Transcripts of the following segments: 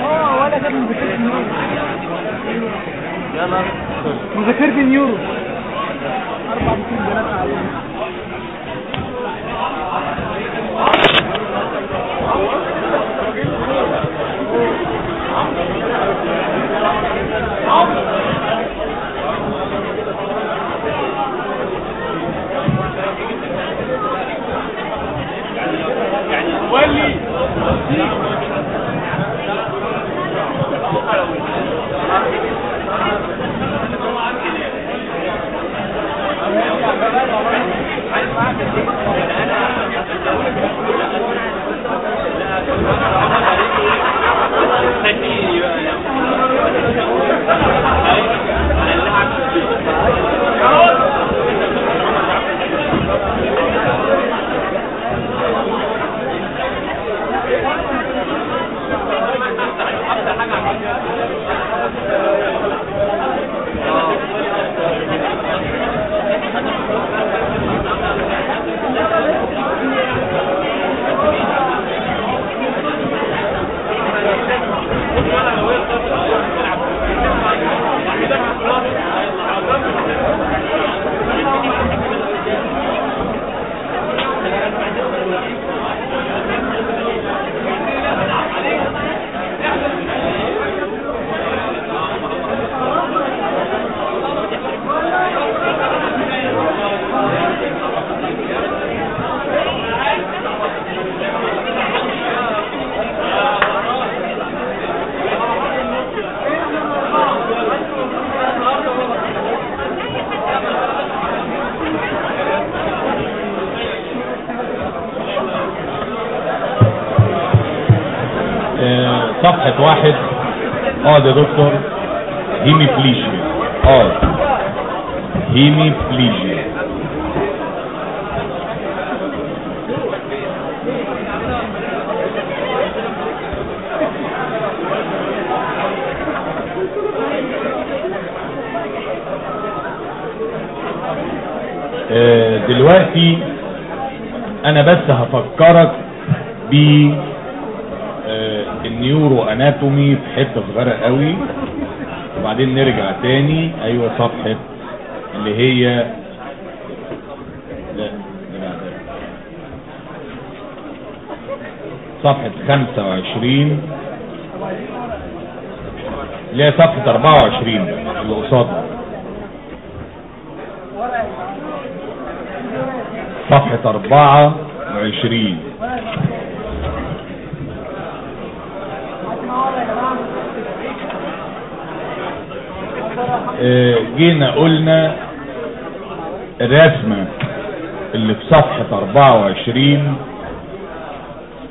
آه ولا جاب مذاكرة نيورو مذاكرة نيورو أربع بطول ثلاثة عليهم آه، صفحة واحد آه ده دكتور. هيميبليجيا آه. هيميبليجيا آه، دلوقتي أنا بس هفكرك ب آه، النيورو اناتومي في حتة صغيرة قوي. وبعدين نرجع تاني. أيوه صفحة اللي هي لا. صفحة 25 اللي هي صفحة 24 بقى، اللي قصادها. صفحة 24 جينا قلنا الرسمة اللي في صفحة 24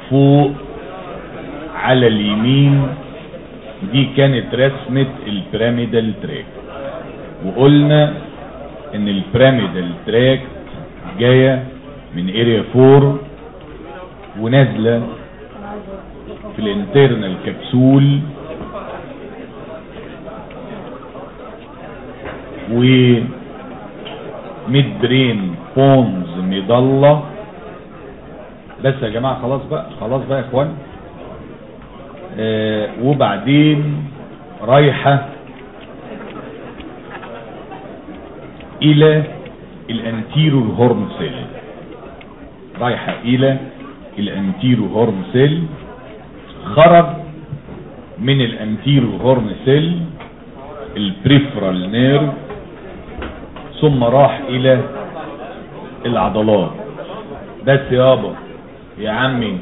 فوق على اليمين دي كانت رسمة البيراميدال تراك. وقلنا إن ال pyramidal tract جاية من area 4 ونازلة في ال internal capsule و midbrain pons medulla بس يا جماعة خلاص بقى خلاص بقى يا إخوان. آه وبعدين رايحة إلى ال anterior horn cell رايحة إلى ال anterior horn cell خرج من ال anterior horn cell ال peripheral nerve. ثم راح إلى العضلات. بس يابا يا عمي.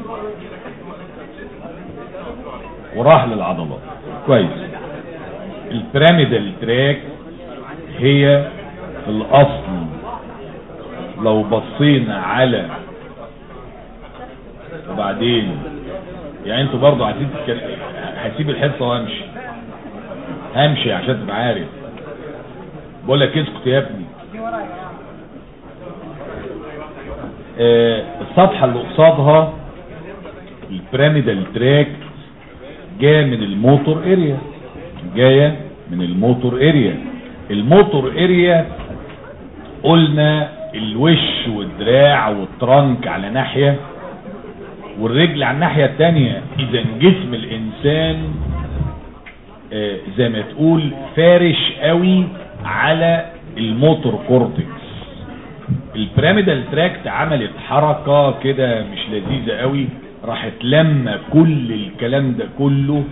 وراح للعضلات. كويس. البيراميدال تراك هي في الأصل. لو بصينا على وبعدين يعني أنتوا تتكلم هسيب الحصة وامشي. همشي عشان تبقى عارف. بقول لك اسكت يا ابني. آه الصفحة اللي قصادها ال pyramidal tract جاية من ال motor area جاية من ال motor area ال motor area قلنا الوش والدراع وال trunk على ناحية والرجل على الناحية التانية. إذا جسم الإنسان آه، زي ما تقول فارش قوي. على ال motor cortex. ال pyramidal tract عملت حركة كده مش لذيذة قوي راحت لما كل الكلام ده كله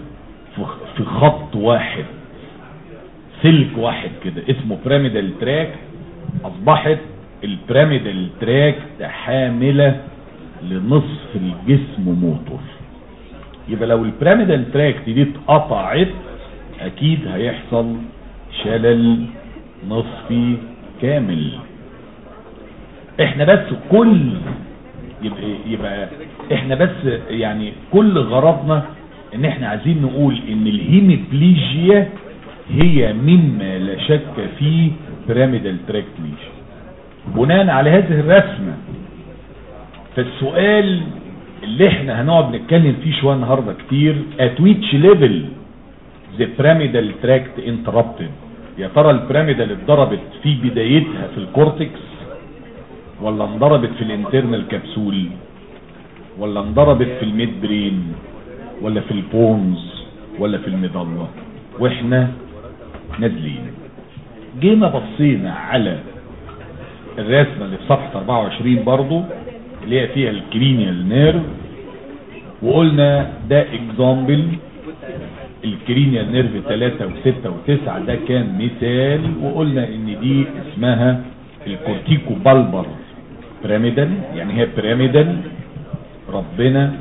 في- خط واحد سلك واحد كده اسمه pyramidal tract. أصبحت ال pyramidal tract حاملة لنصف الجسم موتور. يبقى لو ال pyramidal tract دي اتقطعت أكيد هيحصل شلل. نصفي كامل. إحنا بس كل يبقى, يبقى إحنا بس يعني كل غرضنا إن إحنا عايزين نقول إن الهيميبليجيا هي مما لا شك فيه بيراميدال تراكت بناء على هذه الرسمة فالسؤال اللي إحنا هنقعد نتكلم فيه شوية النهاردة كتير at which level the pyramidal tract interrupted يا ترى ال pyramidal اتضربت في بدايتها في ال cortex ولا انضربت في ال internal capsule ولا انضربت في ال midbrain ولا في ال pons ولا في ال medulla وإحنا نازلين جينا بصينا على الرسمة اللي في صفحة 24 برضو اللي هي فيها ال cranial nerve وقلنا ده example ال cranial nerve 3 و6 و9 ده كان مثال وقلنا إن دي اسمها ال corticobulbar pyramidal يعني هي pyramidal ربنا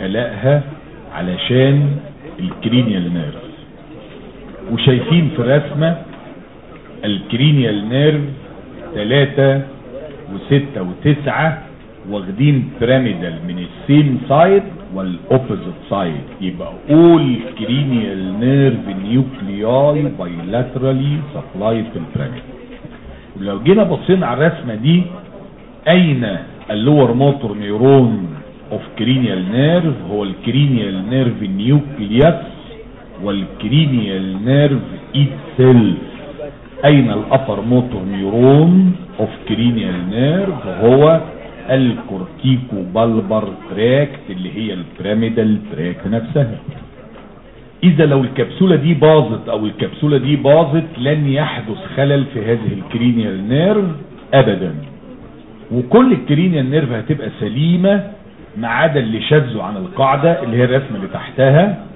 خلقها علشان ال cranial nerve. وشايفين في الرسمة ال cranial nerve 3 و6 و9 واخدين pyramidal من ال same side وال opposite side يبقى all cranial nerve nuclei bilaterally supplied في ال pyramid ولو جينا بصينا على الرسمة دي أين ال lower motor neuron of cranial nerve هو ال cranial nerve nucleus وال cranial nerve itself. أين ال upper motor neuron of cranial nerve هو ال corticobulbar tract اللي هي ال pyramidal tract نفسها. إذا لو الكبسولة دي باظت أو الكبسولة دي باظت لن يحدث خلل في هذه ال cranial nerve ابدا. وكل ال cranial nerve هتبقى سليمة ما عدا اللي شذوا عن القاعدة اللي هي الرسمة اللي تحتها.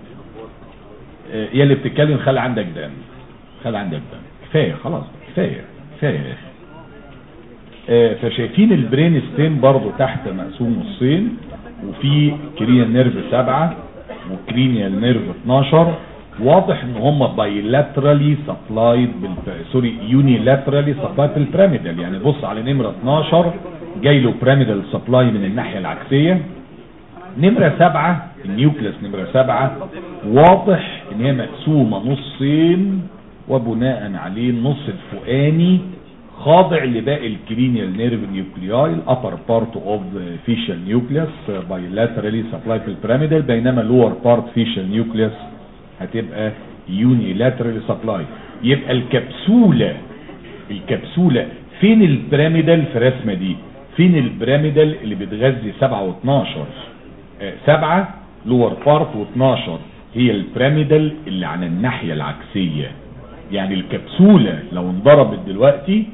آه، هي اللي بتتكلم خلي عندك دم. خلي عندك دم. كفاية خلاص كفاية كفاية. يا أخي فشايفين ال brain stem برضو تحت مقسوم نصين وفي cranial nerve سبعة و cranial nerve 12 واضح إن هم bilaterally supplied بال sorry unilaterally supplied بال pyramidal يعني بص على نمرة 12 جاي له pyramidal supply من الناحية العكسية. نمرة سبعة ال nucleus نمرة سبعة. واضح إن هي مقسومة نصين وبناء عليه النص الفوقاني. خاضع لباقي ال cranial nerve nuclei ال upper part of facial nucleus bilaterally supplied في ال pyramidal بينما ال lower part facial nucleus هتبقى unilaterally supplied يبقى الكبسولة الكبسولة فين ال pyramidal في الرسمة دي؟ فين ال pyramidal اللي بتغذي 7 و12 7 lower part و12 هي ال pyramidal اللي عن الناحية العكسية. يعني الكبسولة لو انضربت دلوقتي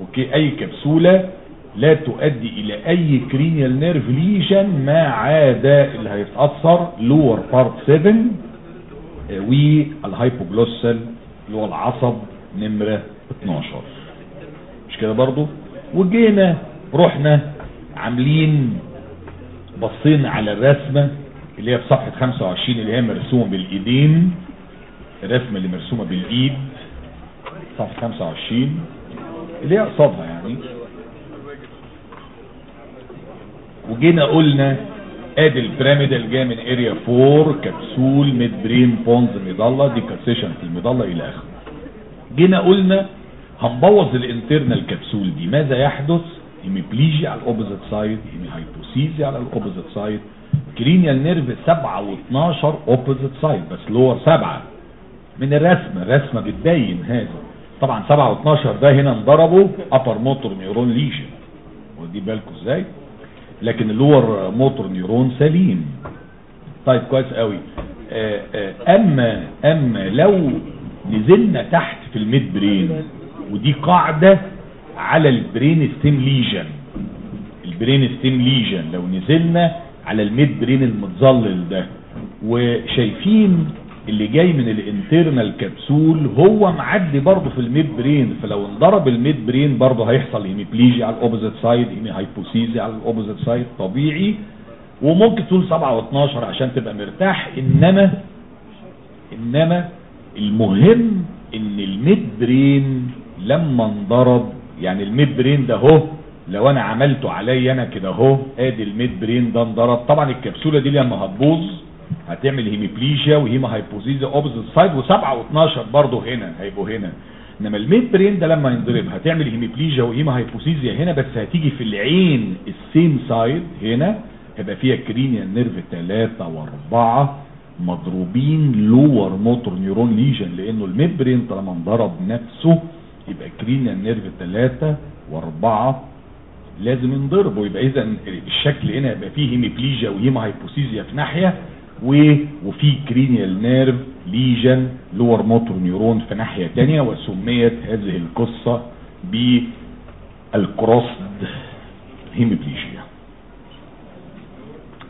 okay أي كبسولة لا تؤدي إلى أي cranial nerve lesion ما عدا اللي هيتأثر lower part 7 آه، وال hypoglossal اللي هو العصب نمرة 12 مش كده برضو؟ وجينا رحنا عاملين بصينا على الرسمة اللي هي في صفحة 25 اللي هي مرسومة بالإيدين. الرسمة اللي مرسومة بالإيد صفحة 25 اللي هي قصادها يعني. وجينا قلنا آدي ال pyramidal جاية من area 4 capsule midbrain pons medulla decussation في ال medulla إلى آخره. جينا قلنا هنبوظ ال internal capsule دي. ماذا يحدث؟ hemiplegia على ال opposite side hypoesthesia على ال opposite side cranial nerve 7 و12 opposite side بس lower 7 من الرسمة الرسمة بتبين هذا. طبعا 7 و12 ده هنا انضربوا upper motor neuron lesion وخدي بالكم إزاي؟ لكن ال lower motor neuron سليم طيب كويس قوي. آه، آه، أما أما لو نزلنا تحت في ال midbrain ودي قاعدة على ال brain stem lesion ال brain stem lesion لو نزلنا على ال midbrain المتظلل ده. وشايفين اللي جاي من ال internal capsule هو معدي برضه في ال midbrain فلو انضرب ال midbrain برضه هيحصل hemiplegia على ال opposite side hemihypoesthesia على ال opposite side طبيعي. وممكن تقول 7 و12 عشان تبقى مرتاح إنما إنما المهم إن ال midbrain لما انضرب يعني ال midbrain ده اهو لو أنا عملته عليا أنا كده اهو أدي ال midbrain ده انضرب. طبعا الكبسولة دي لما هتبوظ هتعمل hemiplegia و hemihypoesthesia opposite side و7 و12 برضه هنا هيبقوا هنا. إنما ال midbrain ده لما ينضرب هتعمل hemiplegia و hemihypoesthesia هنا بس هتيجي في العين ال same side هنا هيبقى فيها cranial nerve 3 و4 مضروبين lower motor neuron lesion لأنه ال midbrain طالما انضرب نفسه يبقى cranial nerve 3 و4 لازم ينضرب ويبقى اذا الشكل هنا يبقى فيه hemiplegia و hemihypoesthesia في ناحية وفي cranial nerve lesion lower motor neuron في ناحية ثانية وسميت هذه القصة بال crossed hemiplegia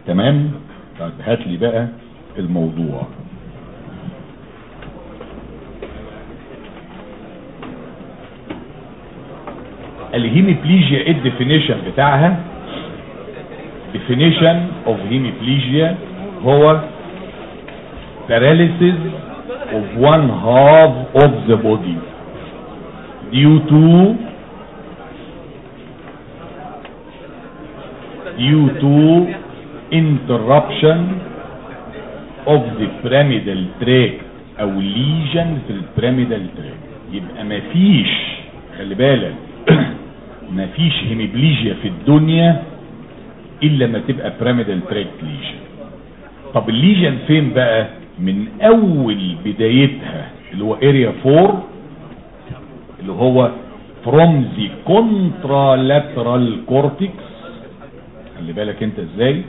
تمام؟ طيب هات لي بقى الموضوع. ال hemiplegia إيه ال definition بتاعها؟ definition of hemiplegia هو paralysis of one half of the body due to due to interruption of the pyramidal tract أو lesion في البيراميدال tract يبقى مفيش خلي بالك مفيش هيميبليجيا في الدنيا الا ما تبقى pyramidal tract lesion طب ال lesion فين بقى من أول بدايتها اللي هو area 4 اللي هو from the contralateral cortex. خلي بالك انت إزاي؟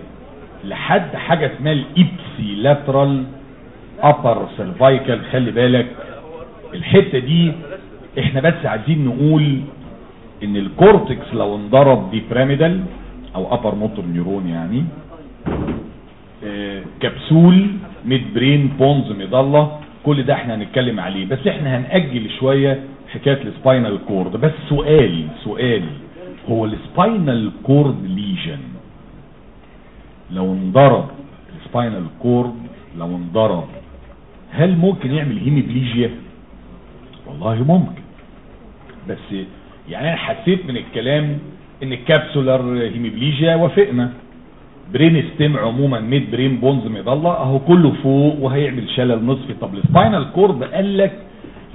لحد حاجة اسمها ال ipsilateral upper cervical. خلي بالك الحتة دي إحنا بس عايزين نقول إن ال cortex لو انضرب دي pyramidal أو upper motor neuron يعني capsule midbrain pons medulla كل ده إحنا هنتكلم عليه. بس إحنا هنأجل شوية حكاية ال spinal cord بس سؤال سؤال. هو ال spinal cord lesion لو انضرب ال spinal cord لو انضرب هل ممكن يعمل hemiplegia والله ممكن. بس يعني أنا حسيت من الكلام إن ال capsular hemiplegia وافقنا. brain stem عموما midbrain pons medulla أهو كله فوق وهيعمل شلل نصفي طب ال spinal cord قال لك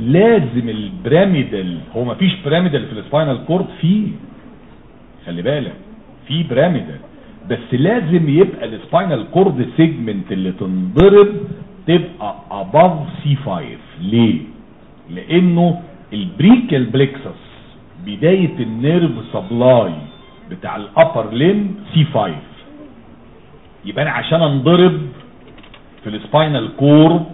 لازم ال pyramidal هو مفيش pyramidal في ال spinal cord فيه خلي بالك في pyramidal. بس لازم يبقى ال spinal cord segment اللي تنضرب تبقى above C5 ليه؟ لأنه ال brachial plexus بداية ال nerve supply بتاع ال upper limb C5 يبقى أنا عشان انضرب في ال spinal cord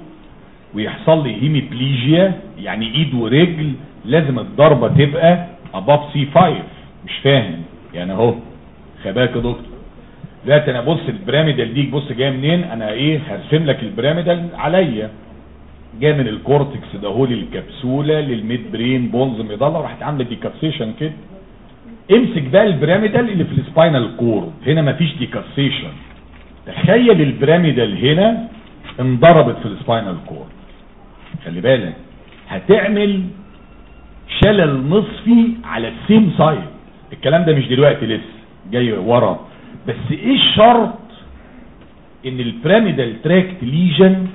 ويحصل لي hemiplegia يعني إيد ورجل لازم الضربة تبقى above C5 مش فاهم. يعني أهو. خد بالك يا دكتور. دلوقتي أنا بص ال pyramidal دي بص جاية منين؟ أنا إيه؟ هرسم لك ال pyramidal عليا. جاي من ال cortex ده هو للكبسولة لل mid brain pons medulla راحت عاملة decussation كده. امسك بقى ال pyramidal اللي في ال spinal cord هنا مفيش decussation تخيل ال pyramidal هنا انضربت في ال spinal cord خلي بالك هتعمل شلل نصفي على ال same side. الكلام ده مش دلوقتي لسه جاي ورا. بس إيه الشرط؟ إن ال pyramidal tract lesion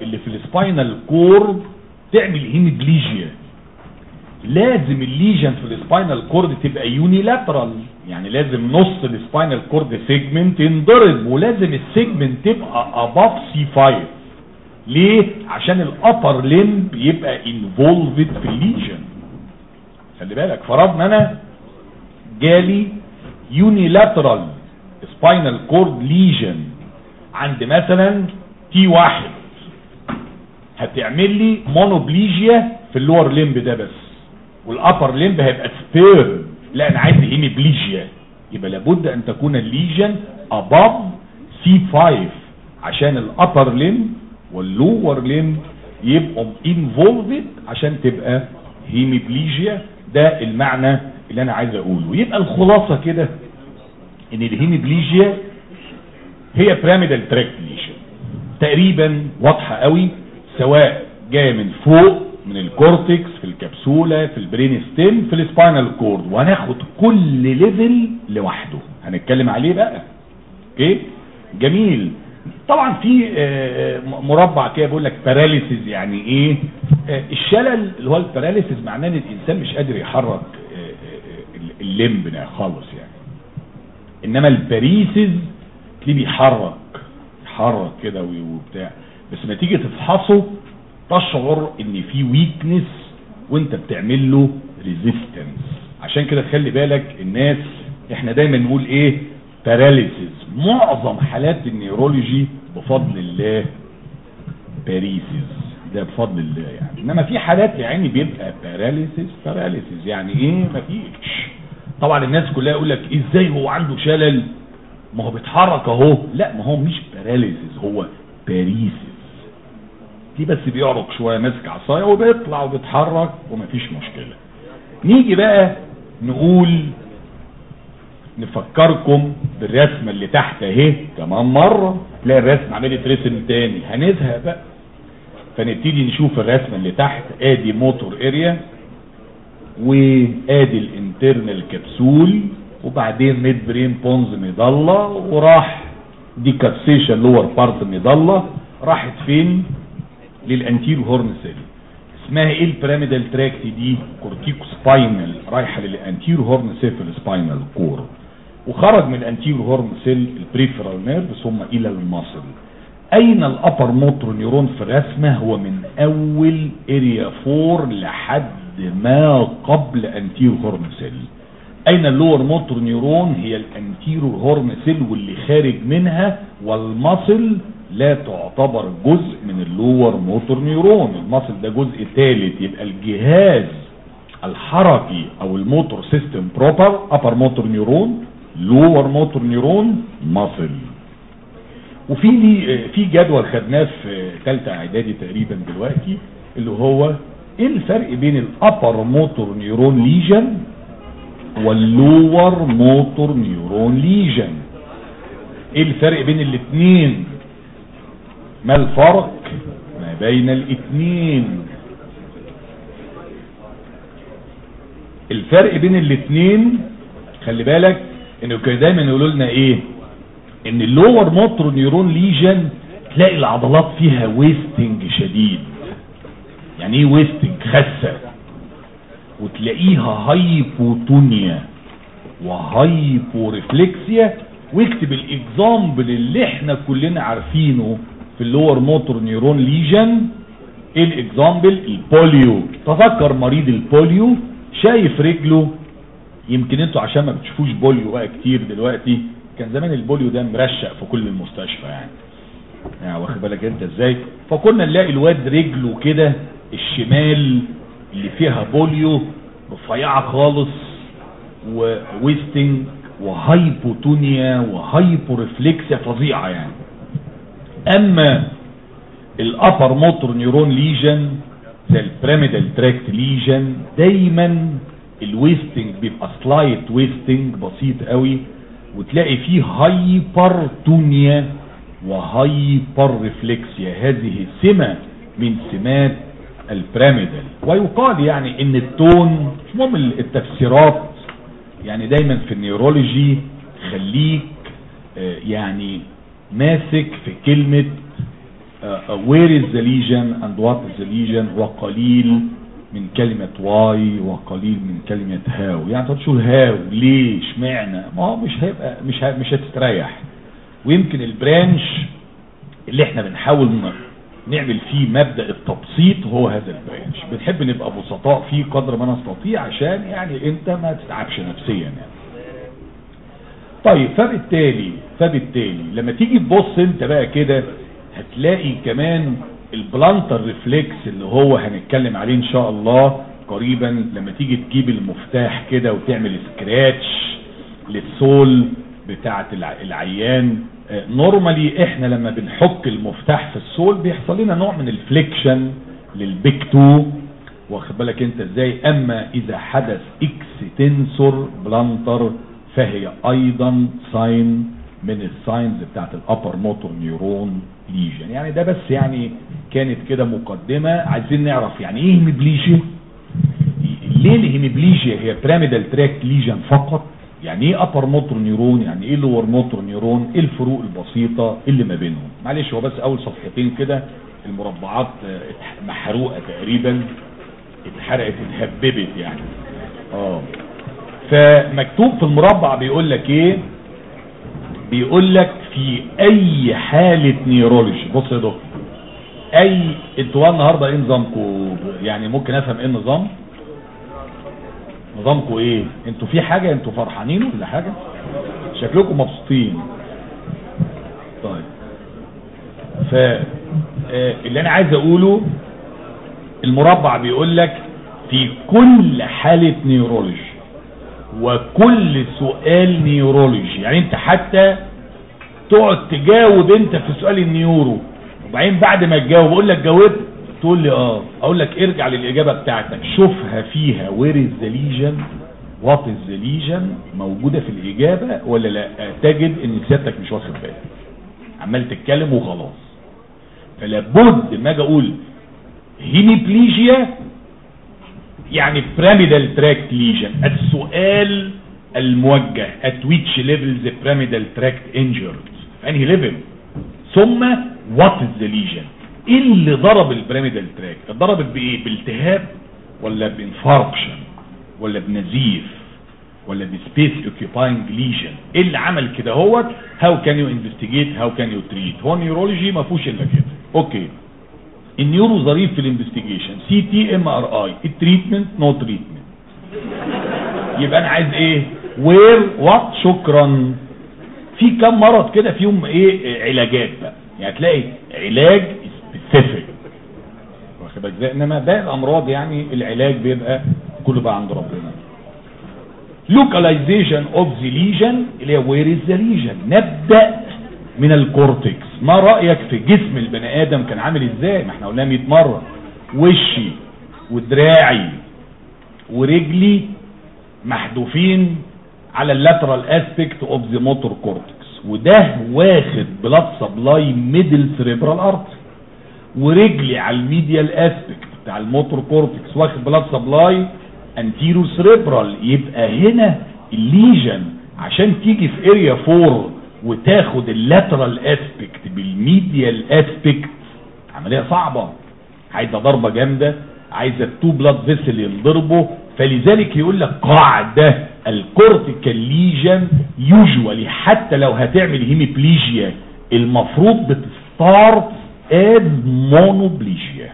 اللي في ال spinal cord تعمل hemiplegia لازم ال lesion في ال spinal cord تبقى unilateral يعني لازم نص ال spinal cord segment ينضرب ولازم ال segment تبقى above C5 ليه؟ عشان ال upper limb يبقى involved في ال lesion. خلي بالك فرضنا أنا جالي unilateral spinal cord lesion عند مثلا T واحد. هتعمل لي monoplegia في ال lower limb ده بس. وال upper limb هيبقى spared لا أنا عايز hemiplegia يبقى لابد أن تكون ال lesion above C5 عشان ال upper limb وال lower limb يبقوا involved عشان تبقى hemiplegia ده المعنى اللي أنا عايز أقوله. يبقى الخلاصة كده إن ال hemiplegia هي pyramidal tract lesion تقريبا واضحة قوي سواء جاية من فوق من ال cortex في الكبسولة في ال brain stem في ال spinal cord. وهناخد كل level لوحده. هنتكلم عليه بقى. okay؟ جميل. طبعا في آه، مربع كده بيقول لك paralysis يعني إيه؟ آه، الشلل اللي هو ال paralysis معناه إن الإنسان مش قادر يحرك آه، ال limb ده خالص يعني. إنما ال paresis تلاقيه بيحرك يحرك كده وبتاع. بس لما تيجي تفحصه تشعر إن في weakness وإنت بتعمل له resistance عشان كده تخلي بالك الناس إحنا دايما نقول إيه؟ paralysis معظم حالات ال neurology بفضل الله paresis ده بفضل الله يعني. إنما في حالات يعني بيبقى paralysis paralysis يعني إيه؟ مفيش. طبعا الناس كلها يقول لك إزاي هو عنده شلل؟ ما هو بيتحرك أهو. لا ما هو مش paralysis هو paresis دي بس بيعرق شوية ماسك عصاية وبيطلع وبيتحرك ومفيش مشكلة. نيجي بقى نقول نفكركم بالرسمة اللي تحت اهي كمان مرة تلاقي الرسمة عمال يترسم تاني. هنزهق بقى. فنبتدي نشوف الرسمة اللي تحت ادي motor area وادي ال internal capsule وبعدين mid brain pons medulla وراح decussation lower part medulla راحت فين؟ لل anterior horn cell اسمها إيه ال pyramidal tract دي؟ corticospinal رايحة لل anterior horn في ال spinal cord. وخرج من ال anterior horn cell ال peripheral nerve ثم إلى ال muscle. أين ال upper motor neuron في الرسمة؟ هو من أول area 4 لحد ما قبل anterior horn cell أين ال lower motor neuron هي ال anterior horn cell واللي خارج منها وال muscle لا تعتبر جزء من ال lower motor neuron ال muscle ده جزء ثالث يبقى الجهاز الحركي أو ال motor system proper upper motor neuron lower motor neuron muscle وفي لي في جدول خدناه في ثالثه إعدادي تقريبا دلوقتي اللي هو إيه الفرق بين ال upper motor neuron lesion وال lower motor neuron lesion إيه الفرق بين الاثنين ما الفرق ما بين الاثنين الفرق بين الاثنين خلي بالك انه كانوا دايما يقولوا لنا إيه؟ إن ال lower motor neuron lesion تلاقي العضلات فيها wasting شديد. يعني إيه wasting خسة. وتلاقيها hypotonia و hyporeflexia واكتب ال example اللي إحنا كلنا عارفينه. في ال lower motor neuron lesion ال example ال polio تذكر مريض ال polio شايف رجله يمكن أنتوا عشان ما بتشوفوش polio بقى كتير دلوقتي كان زمان ال polio ده مرشق في كل المستشفى يعني. يعني واخد بالك انت إزاي؟ فكنا نلاقي الواد رجله كده الشمال اللي فيها polio رفيعة خالص و wasting و hypotonia و hyporeflexia فظيعة يعني. أما ال upper motor neuron lesion زي ال pyramidal tract lesion دايما ال wasting بيبقى slight wasting بسيط قوي وتلاقي فيه hypertonia و hyperreflexia هذه سمة من سمات ال pyramidal ويقال يعني إن ال tone مش مهم التفسيرات يعني دايما في ال neurology خليك آه يعني ماسك في كلمة where is the lesion and what is the lesion وقليل من كلمة why وقليل من كلمة how. يعني انت تقول how ليه اشمعنى ما هو مش هيبقى مش ه- مش هتستريح ويمكن ال branch اللي إحنا بنحاول نعمل فيه مبدأ التبسيط هو هذا ال branch. بنحب نبقى بسطاء فيه قدر ما نستطيع عشان يعني انت ما تتعبش نفسيا يعني. طيب فبالتالي فبالتالي لما تيجي تبص انت بقى كده هتلاقي كمان ال plantar reflex اللي هو هنتكلم عليه إن شاء الله قريبا لما تيجي تجيب المفتاح كده وتعمل scratch لل sole بتاعة الع- العيان. normally إحنا لما بنحك المفتاح في ال sole بيحصل لنا نوع من ال flexion لل big toe. واخد بالك انت إزاي؟ أما إذا حدث extensor plantar فهي أيضا sign من ال signs بتاعت ال upper motor neuron lesion يعني ده بس يعني كانت كده مقدمة. عايزين نعرف يعني إيه hemiplegia ليه ال hemiplegia هي pyramidal tract lesion فقط؟ يعني إيه upper motor neuron يعني إيه lower motor neuron إيه الفروق البسيطة اللي ما بينهم؟ معلش هو بس أول صفحتين كده المربعات محروقة تقريبا اتحرقت اتهببت يعني. آه. فمكتوب في المربع بيقول لك إيه؟ بيقول لك في أي حالة نيرولوجي بص يا دكتور. أي أنتوا النهارده إيه نظامكم يعني ممكن أفهم إيه النظام؟ نظامكم إيه؟ أنتوا في حاجة؟ أنتوا فرحانين ولا حاجة؟ شكلكم مبسوطين. طيب. ف آه، اللي أنا عايز أقوله المربع بيقول لك في كل حالة neurology. وكل سؤال neurology. يعني انت حتى تقعد تجاوب انت في سؤال ال neuro. وبعدين بعد ما تجاوب أقول لك جاوبت تقول لي آه. أقول لك ارجع للإجابة بتاعتك. شوفها فيها where is the lesion what is the lesion موجودة في الإجابة ولا لا. تجد إن سيادتك مش واخد بالك. عمال تتكلم وخلاص. فلابد ما أجي أقول hemiplegia يعني pyramidal tract lesion. السؤال الموجه at which level the pyramidal tract injured. انهي level ثم what is the lesion. إيه اللي ضرب ال pyramidal tract اتضربت بايه بالتهاب ولا ب infarction ولا بنزيف ولا ب space occupying lesion إيه اللي عمل كده what how can you investigate how can you treat هو neurology ما فيهوش إلا كده. okay ال neuro ظريف في ال investigation CT MRI ال treatment no treatment يبقى أنا عايز إيه where what شكرا في كم مرض كده فيهم إيه علاجات بقى يعني تلاقي علاج specific واخد بالك إزاي؟ انما باقي الامراض يعني العلاج بيبقى كله بقى عند ربنا localization of the lesion اللي هي where is the lesion? نبدأ من ال cortex ما رأيك في جسم البني آدم كان عامل إزاي؟ ما إحنا قلنا 100 مرة وشي ودراعي ورجلي محذوفين على ال lateral aspect of the motor cortex وده واخد blood supply middle cerebral art ورجلي على ال medial aspect بتاع ال motor cortex واخد blood supply anterior cerebral يبقى هنا ال lesion عشان تيجي في area 4 وتاخد ال lateral aspect بال medial aspect عملية صعبة. عايزة ضربة جامدة عايزة ال two blood vessel ينضربوا. فلذلك يقول لك قاعدة ال cortical lesion usually حتى لو هتعمل hemiplegia المفروض بت start as monoplegia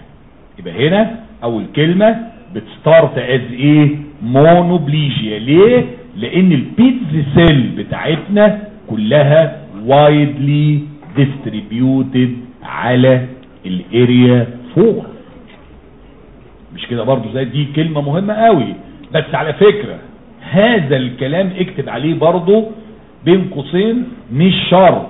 يبقى هنا أول كلمة بت start as إيه؟ monoplegia ليه؟ لأن ال Betz cell بتاعتنا كلها widely distributed على ال area 4 مش كده برضو زي دي كلمة مهمة قوي. بس على فكرة هذا الكلام اكتب عليه برضو بين قوسين مش شرط.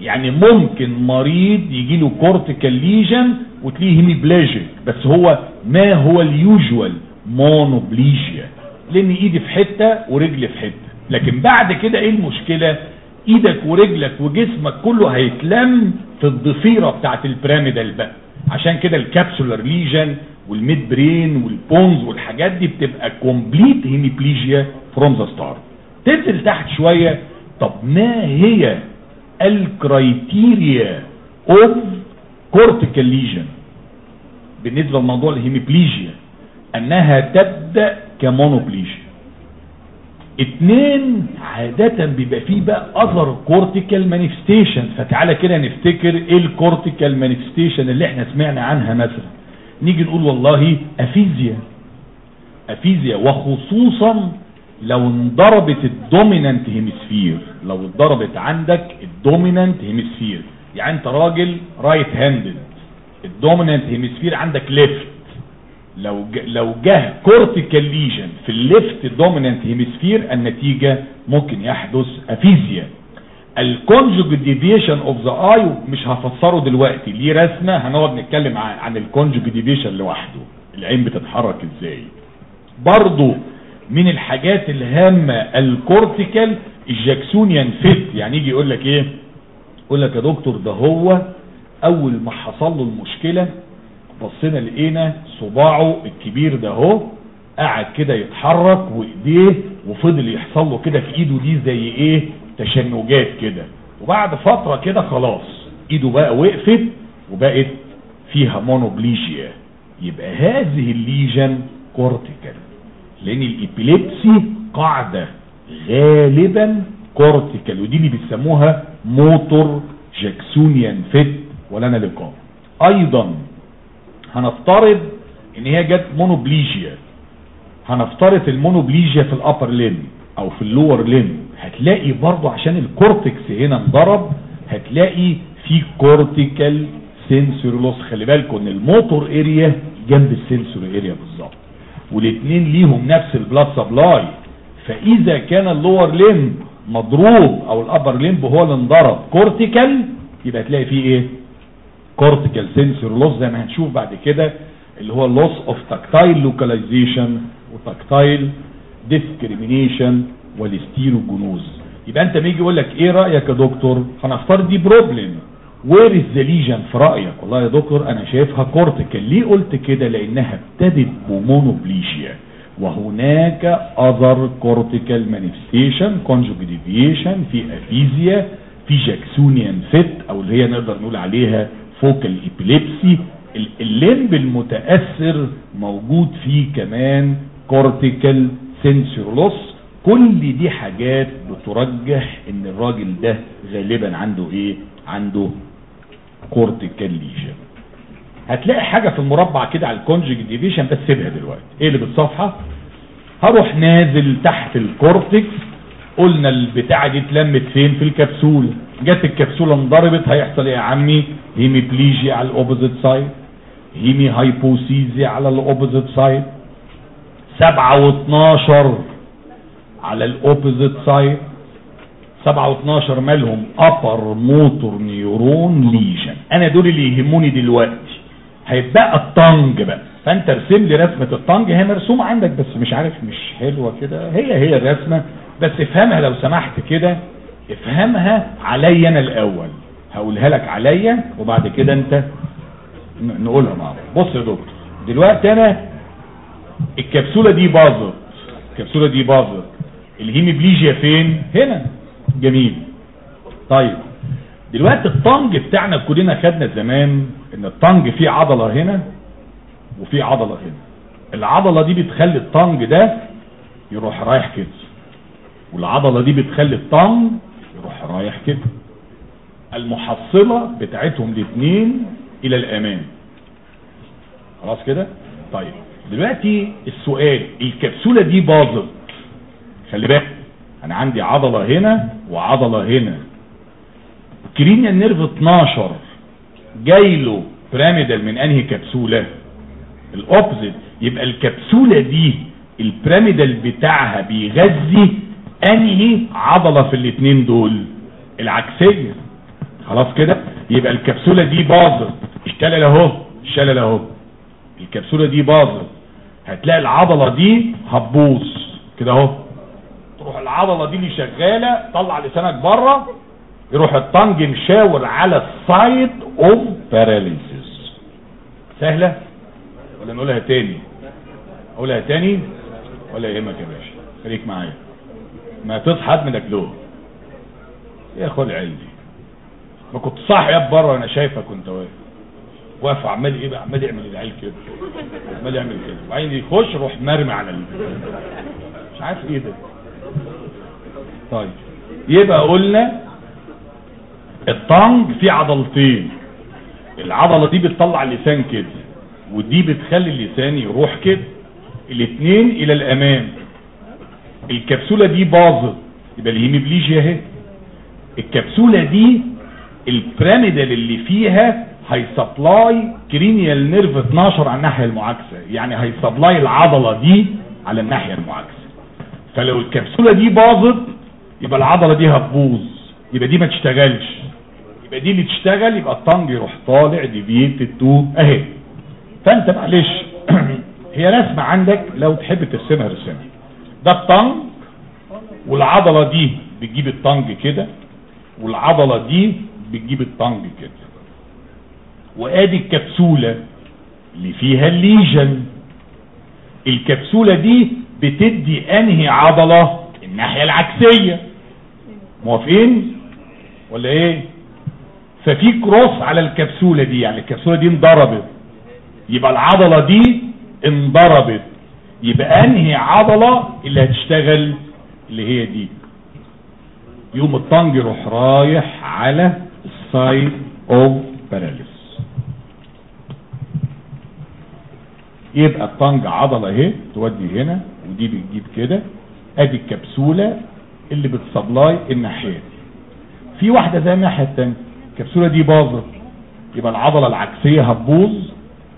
يعني ممكن مريض يجي له cortical lesion وتلاقيه hemiplegic بس هو ما هو ال usual monoplegia لأن إيدي في حتة ورجلي في حتة. لكن بعد كده إيه المشكلة؟ إيدك ورجلك وجسمك كله هيتلم في الضفيرة بتاعت ال pyramidal بقى. عشان كده ال capsular lesion وال midbrain وال pons والحاجات دي بتبقى complete hemiplegia from the start تنزل تحت شوية. طب ما هي ال criteria of cortical lesion بالنسبة لموضوع ال hemiplegia؟ أنها تبدأ ك monoplegia. اتنين عادة بيبقى فيه بقى other cortical manifestation فتعالى كده نفتكر إيه ال cortical manifestation اللي إحنا سمعنا عنها مثلا. نيجي نقول والله aphasia aphasia وخصوصا لو انضربت ال dominant hemisphere لو اتضربت عندك ال dominant hemisphere يعني انت راجل right handed ال dominant hemisphere عندك left لو. لو جه cortical lesion في ال left dominant hemisphere النتيجة ممكن يحدث aphasia ال conjugate deviation of the eye مش هفسره دلوقتي ليه رسمة؟ هنقعد نتكلم عن, عن ال conjugate deviation لوحده. العين بتتحرك إزاي؟ برضو من الحاجات الهامة ال cortical ال Jacksonian fit يعني يجي يقول لك إيه؟ يقول لك يا دكتور ده هو أول ما حصل له المشكلة بصينا لقينا صباعه الكبير ده اهو قاعد كده يتحرك وإيديه وفضل يحصل له كده في إيده دي زي إيه؟ تشنجات كده. وبعد فترة كده خلاص إيده بقى وقفت وبقت فيها monoplegia يبقى هذه ال lesion cortical لأن ال epilepsy قاعدة غالبا cortical ودي اللي بيسموها motor Jacksonian fit ولا أنا لقاء أيضا هنفترض إن هي جت monoplegia هنفترض ال monoplegia في ال upper limb أو في ال lower limb هتلاقي برضو عشان ال cortex هنا انضرب هتلاقي في cortical sensory loss خلي بالكم إن ال motor area جنب ال sensory area بالظبط. والاثنين ليهم نفس ال blood supply فإذا كان اللور لين مضروب أو ال upper limb هو اللي انضرب cortical يبقى تلاقي فيه إيه؟ cortical sensory loss زي ما هنشوف بعد كده اللي هو loss of tactile localization و tactile discrimination وال stereognosis. يبقى انت بيجي يقول لك إيه رأيك يا دكتور؟ هنفترض the problem where is the lesion في رأيك؟ والله يا دكتور أنا شايفها cortical ليه قلت كده؟ لأنها ابتدت ب monoplegia. وهناك other cortical manifestation conjugate deviation في aphasia في Jacksonian fit أو اللي هي نقدر نقول عليها focal epilepsy ال limb المتأثر موجود فيه كمان cortical sensory loss كل دي حاجات بترجح إن الراجل ده غالبا عنده إيه؟ عنده cortical lesion هتلاقي حاجة في المربع كده على ال conjugate deviation بس سيبها دلوقتي. إيه اللي بالصفحة؟ هروح نازل تحت ال cortex قلنا البتاعة دي اتلمت فين؟ في الكبسول جت الكبسولة انضربت هيحصل إيه يا عمي hemiplegia على ال opposite side hemihypoesthesia على ال opposite side سبعة واتناشر على ال opposite side سبعة واتناشر مالهم upper motor neuron lesion أنا دول اللي يهموني دلوقتي. هيبقى ال tongue بقى. فأنت ارسم لي رسمة ال tongue هي مرسومة عندك بس مش عارف مش حلوة كده. هي هي الرسمة. بس افهمها لو سمحت كده. افهمها عليا أنا الأول. هقولها لك عليا وبعد كده أنت نقولها مع بعض. بص يا دكتور دلوقتي أنا الكبسولة دي باظت. الكبسولة دي باظت. الهيميبليجيا فين؟ هنا. جميل. طيب دلوقتي الطنج بتاعنا كلنا خدنا زمان إن الطنج فيه عضلة هنا وفي عضلة هنا. العضلة دي بتخلي الطنج ده يروح رايح كده والعضلة دي بتخلي ال tongue رايح كده المحصلة بتاعتهم الاثنين إلى الامام خلاص كده؟ طيب دلوقتي السؤال الكبسولة دي باظت. خلي بالك أنا عندي عضلة هنا وعضلة هنا. cranial nerve 12 جاي له pyramidal من أنهي كبسولة؟ الأوبزيت. يبقى الكبسولة دي البيراميدال بتاعها بيغذي أنهي عضلة في الاتنين دول؟ العكسية. خلاص كده؟ يبقى الكبسولة دي باظت. اشتغل اهو اشتغل اهو. الكبسولة دي باظت. هتلاقي العضلة دي هتبوظ. كده اهو. تروح العضلة دي اللي شغالة طلع لسانك بره يروح الطنج مشاور على السايد اوف باراليسيس سهلة؟ ولا نقولها تاني؟ اقولها تاني؟ ولا يهمك يا باشا. خليك معايا. ما تصحى من اكلوه يا خد عندي ما كنت صاحي يا بره وأنا شايفك وأنت واقف. واقف عمال إيه بقى؟ عمال يعمل العيال كده عمال يعمل كده. وبعدين يخش روح مرمي على ال... مش عارف إيه ده. طيب يبقى قلنا ال tongue فيه عضلتين. العضلة دي بتطلع اللسان كده ودي بتخلي اللسان يروح كده الاتنين إلى الأمام. الكبسولة دي باظت يبقى ال hemiplegia أهي. الكبسولة دي ال pyramidal اللي فيها ه يsupply cranial nerve 12 على الناحية المعاكسة. يعني هي supply العضلة دي على الناحية المعاكسة. فلو الكبسولة دي باظت يبقى العضلة دي هتبوظ. يبقى دي ما تشتغلش. يبقى دي اللي تشتغل يبقى ال tongue يروح طالع deviated to اهي. فانت معلش هي رسمة عندك لو تحب ترسمها رسمها. ده ال tongue والعضلة دي بتجيب ال tongue كده. والعضلة دي بتجيب ال tongue كده. وآدي الكبسولة اللي فيها الليجن. الكبسولة دي بتدي أنهي عضلة؟ الناحية العكسية. موافقين؟ ولا إيه؟ ففي كروس على الكبسولة دي يعني الكبسولة دي انضربت. يبقى العضلة دي انضربت. يبقى أنهي عضلة اللي هتشتغل؟ اللي هي دي. يوم الطنج يروح رايح على ال side of paralysis يبقى ال tongue عضلة اهي تودي هنا ودي بتجيب كده. ادي الكبسولة اللي بت supply الناحية دي. في واحدة زي الناحية التانية. الكبسولة دي باظت. يبقى العضلة العكسية هتبوظ.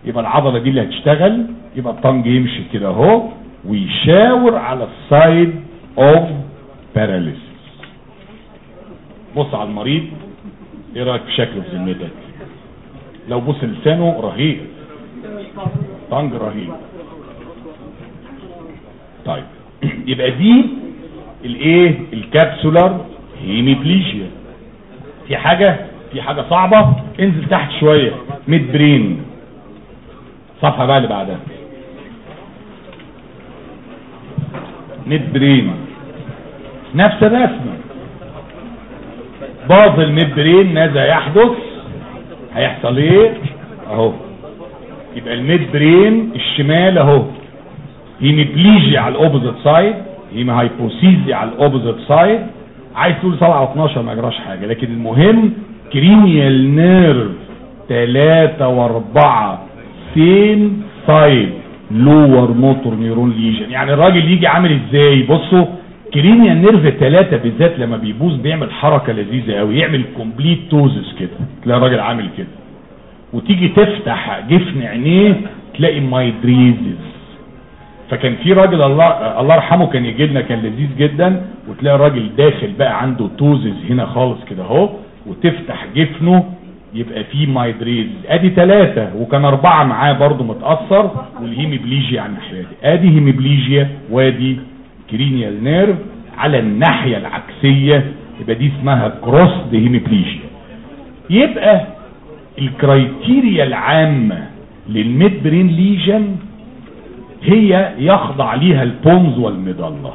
يبقى العضلة دي اللي هتشتغل. يبقى ال tongue يمشي كده اهو ويشاور على ال side of paralysis بص على المريض إيه رأيك في شكله في ذمتك لو بص لسانه رهيب. tongue رهيب. طيب يبقى دي الإيه؟ ال capsular hemiplegia. في حاجة في حاجة صعبة؟ انزل تحت شوية. midbrain صفحة بقى اللي بعدها. midbrain نفس الرسمة. باظ ال midbrain ماذا يحدث؟ هيحصل إيه؟ اهو. يبقى ال midbrain الشمال اهو. hemiplegia على ال opposite side hemihypoesthesia على ال opposite side عايز تقول 7 و12 ما يجراش حاجة لكن المهم cranial nerve 3 و4 same side lower motor neuron lesion يعني الراجل يجي عامل إزاي؟ بصوا cranial nerve 3 بالذات لما بيبوظ بيعمل حركة لذيذة قوي يعمل complete ptosis كده. تلاقي الراجل عامل كده. وتيجي تفتح جفن عينيه تلاقي mydriasis فكان في راجل الله الله يرحمه كان يجي لنا كان لذيذ جدا. وتلاقي الراجل داخل بقى عنده ptosis هنا خالص كده أهو. وتفتح جفنه يبقى فيه mydriasis أدي ثلاثة وكان أربعة معاه برضو متأثر. وال hemiplegia على الناحية دي أدي hemiplegia وأدي cranial nerve على الناحية العكسية يبقى دي اسمها crossed hemiplegia يبقى ال criteria العامة لل midbrain lesion هي يخضع ليها ال pons وال medulla.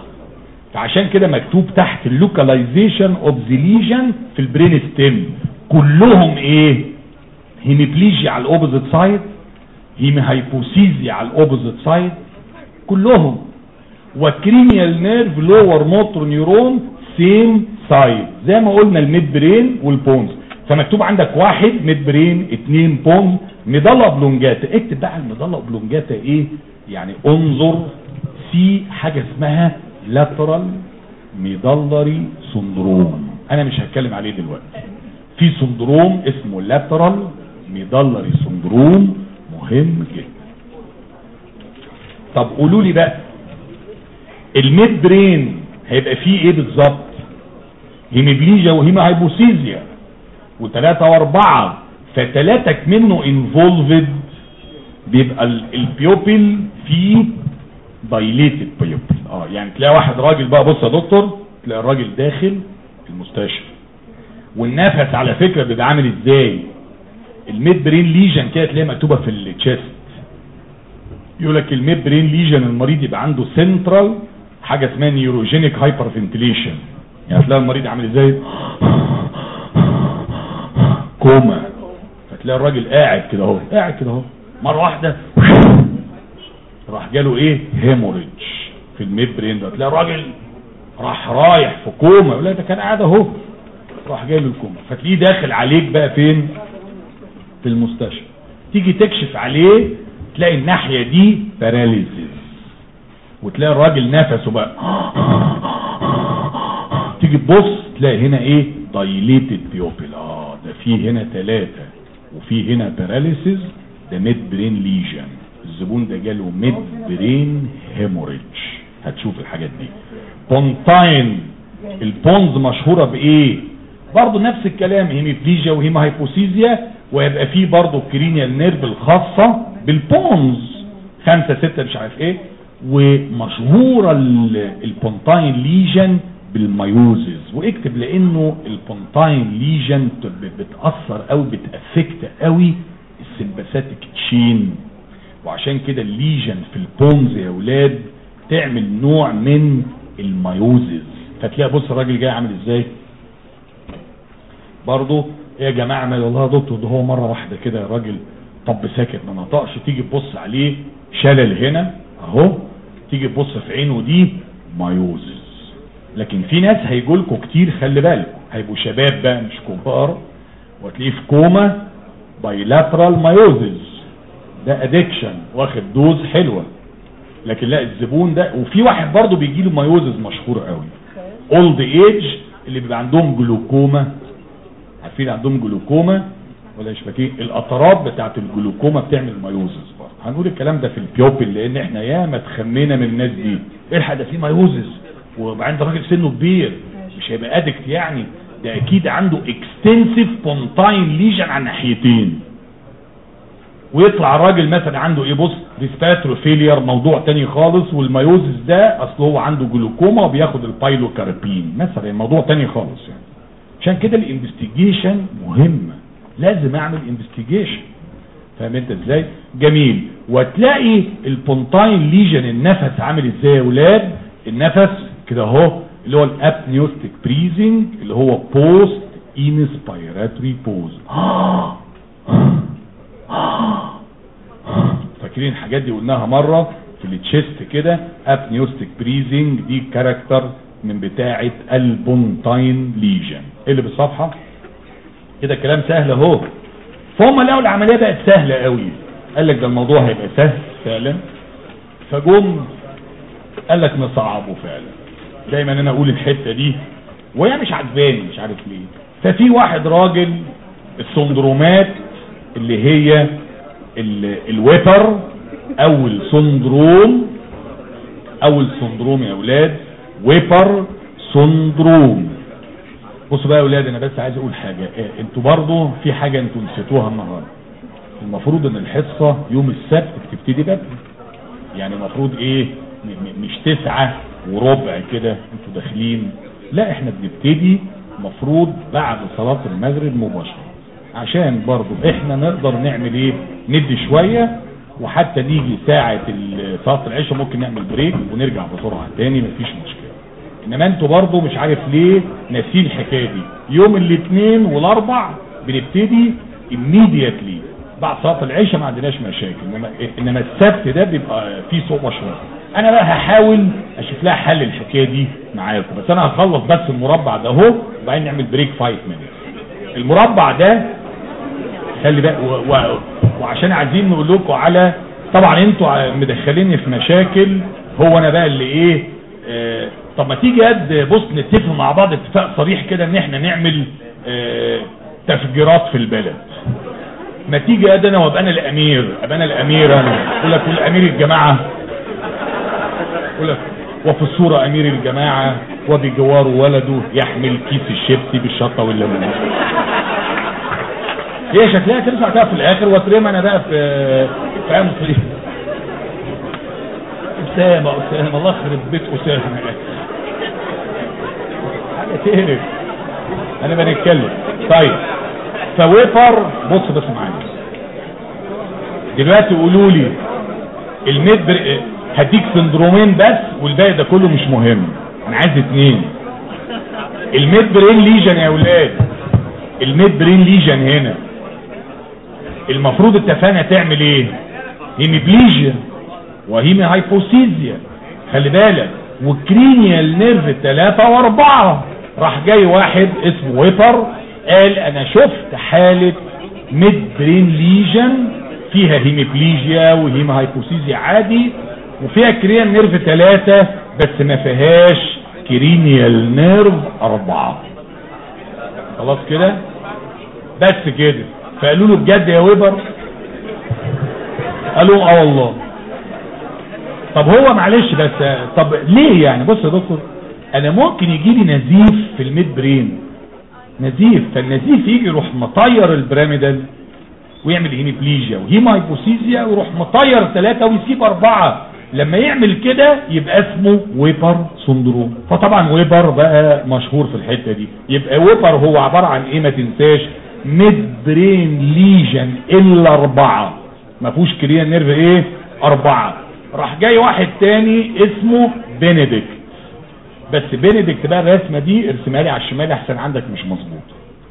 فعشان كده مكتوب تحت ال localization of the lesion في ال brain stem كلهم إيه؟ hemiplegia على ال opposite side hemihypoesthesia على ال opposite side كلهم و cranial nerve lower motor neuron same side زي ما قلنا ال midbrain وال pons. فمكتوب عندك واحد midbrain اتنين pons. medulla oblongata. اكتب بقى ال medulla oblongata إيه؟ يعني انظر في حاجة اسمها lateral medullary syndrome أنا مش هتكلم عليه دلوقتي. في syndrome اسمه lateral medullary syndrome مهم جدا. طب قولوا لي بقى ال midbrain هيبقى فيه إيه بالظبط؟ hemiplegia و hemihypoesthesia. وثلاثة وأربعة فتلاتك منه involved بيبقى ال pupil فيه dilated pupil آه يعني تلاقي واحد راجل بقى بص يا دكتور تلاقي الراجل داخل المستشفى. والنفس على فكرة بيبقى عامل إزاي؟ ال midbrain lesion كده تلاقيها مكتوبة في ال chest يقول لك ال midbrain lesion المريض يبقى عنده سنترال حاجة اسمها neurogenic hyperventilation يعني تلاقي المريض عامل إزاي؟ كوما. فتلاقي الراجل قاعد كده اهو قاعد كده اهو. مرة واحدة راح جاله إيه؟ hemorrhage في ال midbrain ده. تلاقي الراجل راح رايح في كوما. لك ده كان قاعد اهو. راح جاي الكوما. فتلاقيه داخل عليك بقى فين؟ في المستشفى. تيجي تكشف عليه تلاقي الناحية دي paralysis وتلاقي الراجل نفسه بقى تيجي تبص تلاقي هنا إيه؟ dilated pupil آه ده في هنا ثلاثة وفي هنا paralysis ده midbrain lesion الزبون ده جاله midbrain hemorrhage هتشوف الحاجات دي. pontine ال pons مشهورة بإيه؟ برضه نفس الكلام. hemiplegia و hemihypoesthesia ويبقى فيه برضه ال cranial nerve الخاصة بال pons. خمسة ستة مش عارف إيه. ومشهورة ال- ال pontine lesion بال miosis واكتب لأنه ال pontine lesion بت- بتأثر أو بت affect قوي ال sympathetic chain. وعشان كده ال lesion في ال pons يا ولاد تعمل نوع من ال miosis فتلاقي بص الراجل جاي عامل إزاي؟ برضه يا جماعة ما والله يا دكتور ده هو مرة واحدة كده يا راجل. طب ساكت ما نطقش تيجي تبص عليه شلل هنا اهو. تيجي تبص في عينه دي miosis. لكن في ناس هيجوا لكم كتير خلي بالكم هيبقوا شباب بقى مش كبار. وتلاقيه في coma bilateral miosis ده addiction واخد dose حلوة. لكن لا الزبون ده وفي واحد برضه بيجي له miosis مشهور قوي. old age اللي بيبقى عندهم جلوكوما. عارفين عندهم جلوكوما؟ ولا مش فاكرين؟ القطرات بتاعت الجلوكوما بتعمل miosis هنقول الكلام ده في ال pupil لأن إحنا ياما اتخمينا من الناس دي. الحق ده في miosis وبعدين ده راجل سنه كبير مش هيبقى addict يعني. ده أكيد عنده extensive pontine lesion على الناحيتين ويطلع الراجل مثلا عنده إيه؟ بص respiratory failure موضوع تاني خالص وال miosis ده أصل هو عنده جلوكوما وبياخد ال pilocarpine. مثلا موضوع تاني خالص يعني. عشان كده ال investigation مهمة لازم أعمل investigation فاهم أنت إزاي؟ جميل. وتلاقي ال pontine lesion النفس عامل إزاي يا ولاد؟ النفس كده اهو اللي هو ال apneustic breathing اللي هو post inspiratory pause فاكرين الحاجات دي قلناها مرة في ال chest كده؟ apneustic breathing دي character من بتاعة ال pontine lesion. اللي بالصفحة؟ كده كلام سهل اهو. فهم لقوا العملية بقت سهلة قوي. قال لك ده الموضوع هيبقى سهل فعلا. فجم قال لك نصعبه فعلا. دايما أنا أقول الحتة دي وهي مش عجباني مش عارف ليه. ففي واحد راجل السندرومات اللي هي ال- الويبر أول syndrome أول syndrome يا أولاد Weber syndrome. بصوا بقى يا أولاد أنا بس عايز أقول حاجة. إيه، أنتوا برضو في حاجة أنتوا نسيتوها النهاردة. المفروض إن الحصة يوم السبت بتبتدي بدري. يعني المفروض إيه؟ مش تسعة وربع كده أنتوا داخلين. لا إحنا بنبتدي مفروض بعد صلاة المغرب مباشرة. عشان برضو إحنا نقدر نعمل إيه؟ ندي شوية وحتى نيجي ساعة صلاة العشاء ممكن نعمل break ونرجع بسرعة تاني مفيش مشكلة. إنما أنتوا برضو مش عارف ليه ناسين الحكاية دي. يوم الاثنين والأربع بنبتدي immediately. بعد صلاة العشاء ما عندناش مشاكل. انما إنما السبت ده بيبقى فيه صعوبة شوية أنا بقى هحاول أشوف لها حل الحكاية دي معاكم. بس أنا هخلص بس المربع ده أهو وبعدين نعمل break 5 minutes. المربع ده خلي بقى و... و... وعشان عايزين نقول لكم على طبعا أنتوا مدخليني في مشاكل. هو أنا بقى اللي إيه آه طب ما تيجي قد بص نتفق مع بعض اتفاق صريح كده إن إحنا نعمل آه تفجيرات في البلد. ما تيجي قد أنا وابقى أنا الأمير أبقى أنا الامير أنا أقول لك الامير الجماعة. أقول لك وفي الصورة أمير الجماعة وبجواره ولده يحمل كيس الشيبسي بالشطة والليمون. هي شكلها تنفع كده في الآخر واترمى أنا بقى في في عام صريح أسامة أسامة الله يخرب بيت أسامة. حاجة تقرف أنا بنتكلم. طيب. فويفر بص بس معايا دلوقتي قولوا لي ال mid. هديك سندرومين بس والباقي ده كله مش مهم. أنا عايز اتنين. ال midbrain lesion يا أولاد ال midbrain lesion هنا. المفروض التفانة تعمل إيه؟ hemiplegia و hemihypoesthesia. خلي بالك. وال cranial nerve ثلاثة وأربعة. راح جاي واحد اسمه ويبر قال أنا شفت حالة midbrain lesion فيها hemiplegia و hemihypoesthesia عادي وفيها cranial nerve ثلاثة بس ما فيهاش cranial nerve أربعة. خلاص كده؟ بس كده. فقالوا له بجد يا ويبر؟ قالوا آه والله. طب هو معلش بس طب ليه يعني؟ بص يا دكتور أنا ممكن يجي لي نزيف في ال midbrain نزيف فالنزيف يجي يروح مطير ال pyramidal ويعمل hemiplegia و hemihypoesthesia ويروح مطير ثلاثة ويسيب أربعة. لما يعمل كده يبقى اسمه Weber syndrome. فطبعا ويبر بقى مشهور في الحتة دي. يبقى ويبر هو عبارة عن إيه؟ ما تنساش. midbrain lesion إلا أربعة. ما فيهوش cranial nerve إيه؟ أربعة. راح جاي واحد تاني اسمه بنديكت بس بنديكت بقى الرسمة دي ارسمها لي على الشمال أحسن عندك مش مظبوط.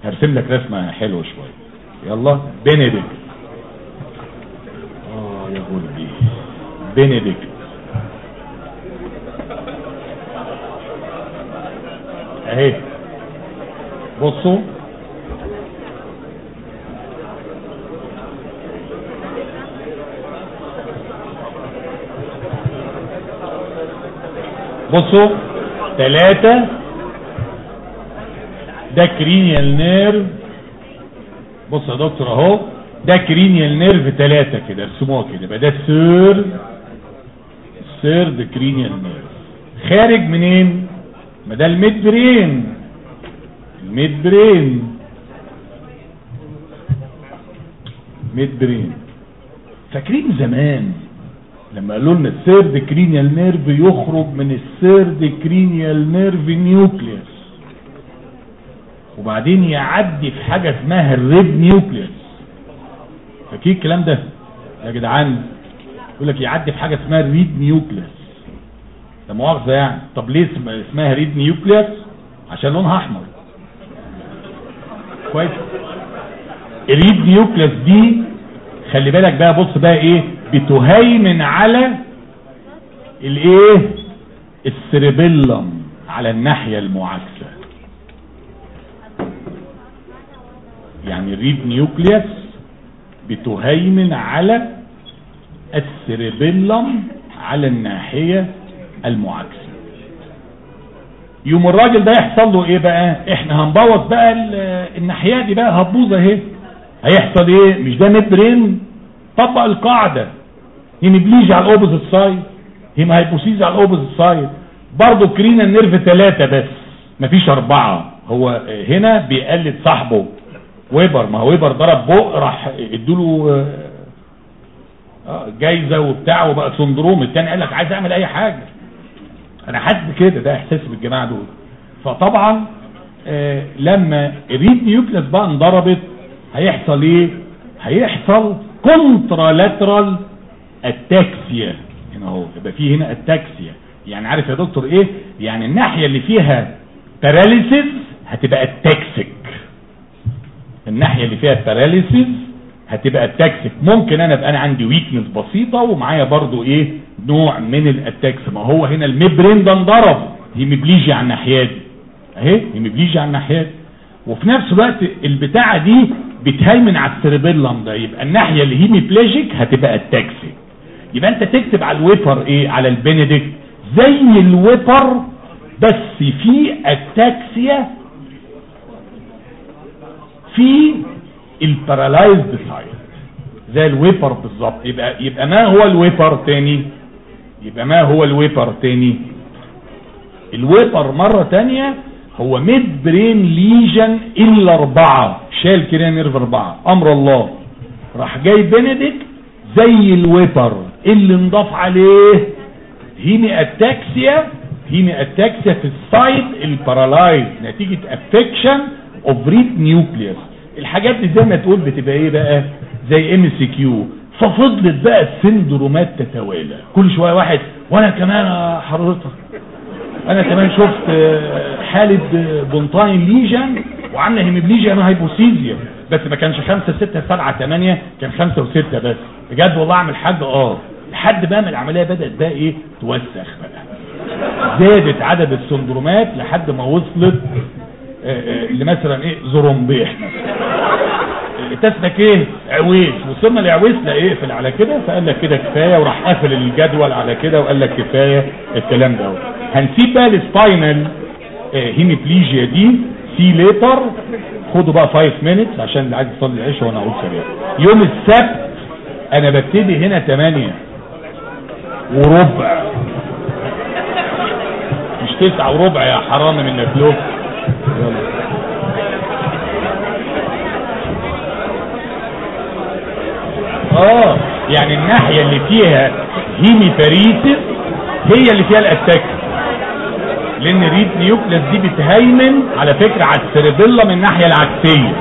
هرسم لك رسمة حلوة شوية. يلا بنديكت. آه يا غلبي بنديكت. أهي. بصوا. بصوا. ثلاثة ده cranial nerve بص يا دكتور اهو ده cranial nerve ثلاثة كده ارسموها كده يبقى ده ال third ال third cranial nerve خارج منين؟ ما ده ال midbrain ال midbrain midbrain فاكرين زمان لما قالوا لنا ال third cranial nerve يخرج من ال third cranial nerve nucleus وبعدين يعدي في حاجة اسمها ال red nucleus فاكرين الكلام ده؟ يا جدعان. يقول لك يعدي في حاجة اسمها ال red nucleus ده مؤاخذة يعني. طب ليه اسم- اسمها red nucleus عشان لونها أحمر. كويس. ال red nucleus دي خلي بالك بقى بص بقى إيه؟ بتهيمن على الإيه؟ ال cerebellum على الناحية المعاكسة. يعني ال red nucleus بتهيمن على ال cerebellum على الناحية المعاكسة. يوم الراجل ده يحصل له إيه بقى؟ إحنا هنبوظ بقى ال- الناحية دي بقى هتبوظ أهي. هيحصل إيه؟ مش ده midbrain طبق القاعدة. hemiplegia على ال opposite side hemihypoesthesia على ال opposite side برضه cranial nerve ثلاثة بس مفيش اربعة هو هنا بيقلد صاحبه ويبر ما هو ويبر ضرب بق راح ادوله جايزة وبتاع وبقى syndrome التاني قال لك عايز اعمل اي حاجة أنا حاسس كده ده احساس بالجماعة دول فطبعا لما ال red nucleus بقى انضربت هيحصل إيه هيحصل contralateral ataxia هنا اهو يبقى في هنا ataxia يعني عارف يا دكتور إيه؟ يعني الناحية اللي فيها paralysis هتبقى ataxic الناحية اللي فيها paralysis هتبقى ataxic ممكن أنا ابقى أنا عندي weakness بسيطة ومعايا برضو إيه؟ نوع من ال ataxia ما هو هنا ال midbrain ده انضرب. hemiplegia على الناحية دي. أهي hemiplegia على الناحية دي. وفي نفس الوقت البتاعة دي بتهيمن على ال cerebellum ده. يبقى الناحية اللي hemiplegic هتبقى ataxic يبقى انت تكتب على الويبر إيه؟ على البنديكت. زي الويبر بس في ataxia في ال paralyzed side زي الويبر بالظبط. يبقى يبقى ما هو الويبر تاني؟ يبقى ما هو الويبر تاني؟ الويبر مرة تانية هو midbrain lesion الا اربعة شال كده nerve أربعة. أمر الله. راح جاي بنديك زي الويبر اللي انضاف عليه hemiataxia hemiataxia في ال side ال paralyzed نتيجة affection of red nucleus. الحاجات دي زي ما تقول بتبقى إيه بقى؟ زي MCQ ففضلت بقى السندرومات تتوالى. كل شوية واحد وأنا كمان حضرتك. أنا كمان شفت آه، حالة آه، pontine lesion وعامله hemiplegia and hypoesthesia. بس ما كانش خمسة ستة سبعة تمانية كان خمسة وستة بس. بجد والله أعمل حاجة؟ آه. لحد بقى ما العملية بدأت بقى إيه؟ توسخ بقى. زادت عدد السندرومات لحد ما وصلت آه، آه، لمثلا إيه؟ زرومبيح مثلا. انت اسمك إيه؟ عويس وصلنا لعويس لا اقفل على كده فقال لك كده كفاية وراح قافل الجدول على كده وقال لك كفاية الكلام ده. هنسيب بقى ال spinal hemiplegia دي see later. خدوا بقى 5 minutes عشان اللي عايز يصلي العشاء وأنا أقول سريع. يوم السبت أنا ببتدي هنا 8 وربع. مش تسعة وربع يا حرام من يلا. آه يعني الناحية اللي فيها hemiparesis هي اللي فيها ال ataxia لأن ال red nucleus دي بتهيمن على فكرة على ال cerebellum الناحية العكسية.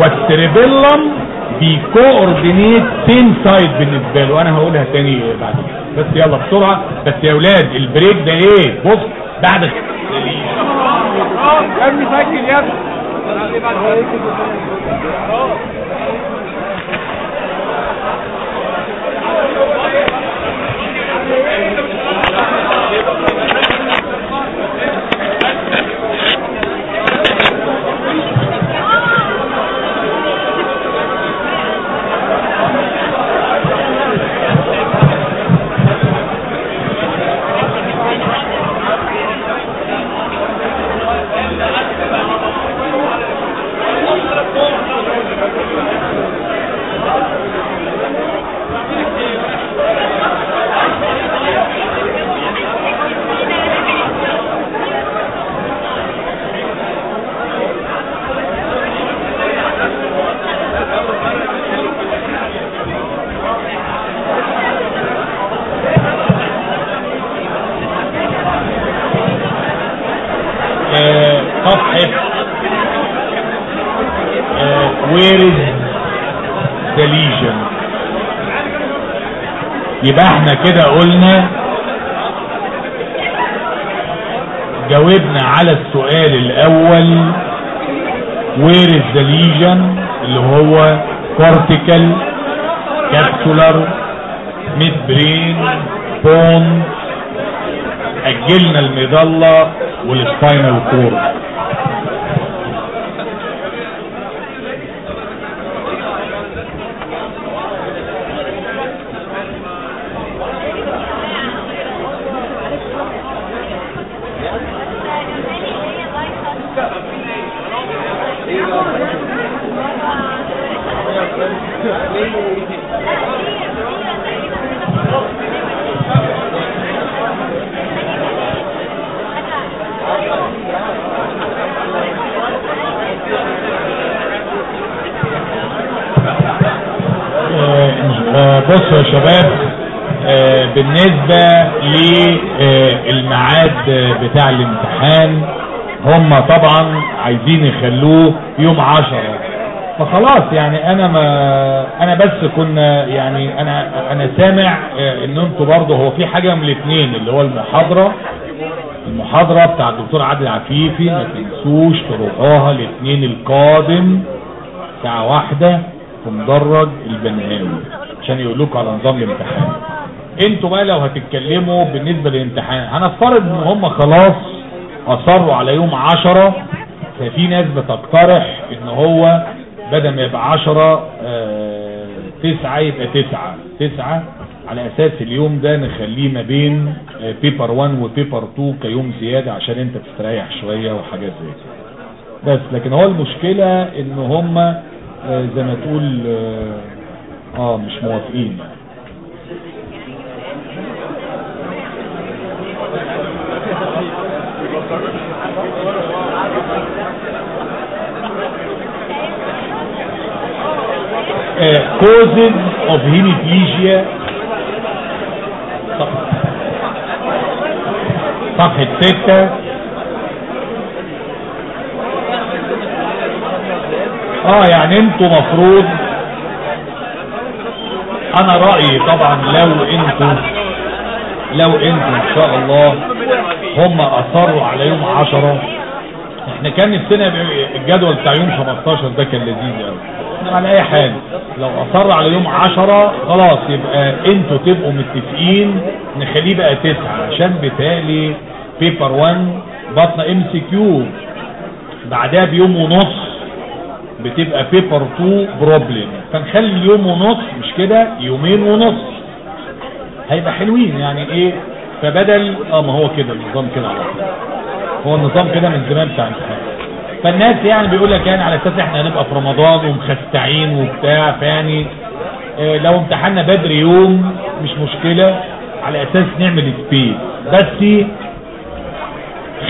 وال cerebellum بي coordinate same side بالنسبة له. أنا هقولها تاني بعد كده. بس يلا بسرعة. بس يا ولاد ال break ده إيه؟ بص بعد يا ابني سجل يا ابني. يبقى إحنا كده قلنا جاوبنا على السؤال الأول. Is the lesion? اللي هو cortical capsular midbrain pons أجلنا ال medulla وال spinal cord طبعا عايزين يخلوه يوم عشرة. فخلاص يعني أنا ما أنا بس كنا يعني أنا أنا سامع آه، إن أنتوا برضه هو في حاجة من الاثنين اللي هو المحاضرة. المحاضرة بتاع الدكتور عادل عفيفي ما تنسوش تروحوها الاثنين القادم. ساعة واحدة في مدرج البنهاوي عشان يقول لكم على نظام الامتحان. أنتوا بقى لو هتتكلموا بالنسبة للامتحان هنفترض إن هم خلاص اصروا على يوم عشرة ففي ناس بتقترح إن هو بدل ما يبقى عشرة آه، تسعة يبقى تسعة. تسعة على أساس اليوم ده نخليه ما بين بيبر 1 وبيبر 2 كيوم زيادة عشان أنت تستريح شوية وحاجات زي كده. بس لكن هو المشكلة إن هم آه، زي ما تقول آه آه، مش موافقين. Causes of hemiplegia. صف- صفحة ستة آه يعني أنتوا مفروض أنا رأيي طبعا لو أنتوا لو أنتوا إن شاء الله هم اصروا على يوم عشرة. إحنا كان نفسنا الجدول بتاع يوم 15 ده كان لذيذ قوي انما على اي حال لو اصر على يوم 10 خلاص يبقى أنتوا تبقوا متفقين نخليه بقى 9 عشان بالتالي paper 1 باطنة MCQ بعدها بيوم ونص بتبقى paper 2 problem فنخلي اليوم ونص مش كده؟ يومين ونص. هيبقى حلوين يعني إيه؟ فبدل آه ما هو كده النظام كده على هو النظام كده من زمان بتاع امتحان. فالناس يعني بيقول لك يعني على أساس إحنا هنبقى في رمضان ومخستكين وبتاع فيعني آه لو امتحنا بدري يوم مش مشكلة على أساس نعمل space بس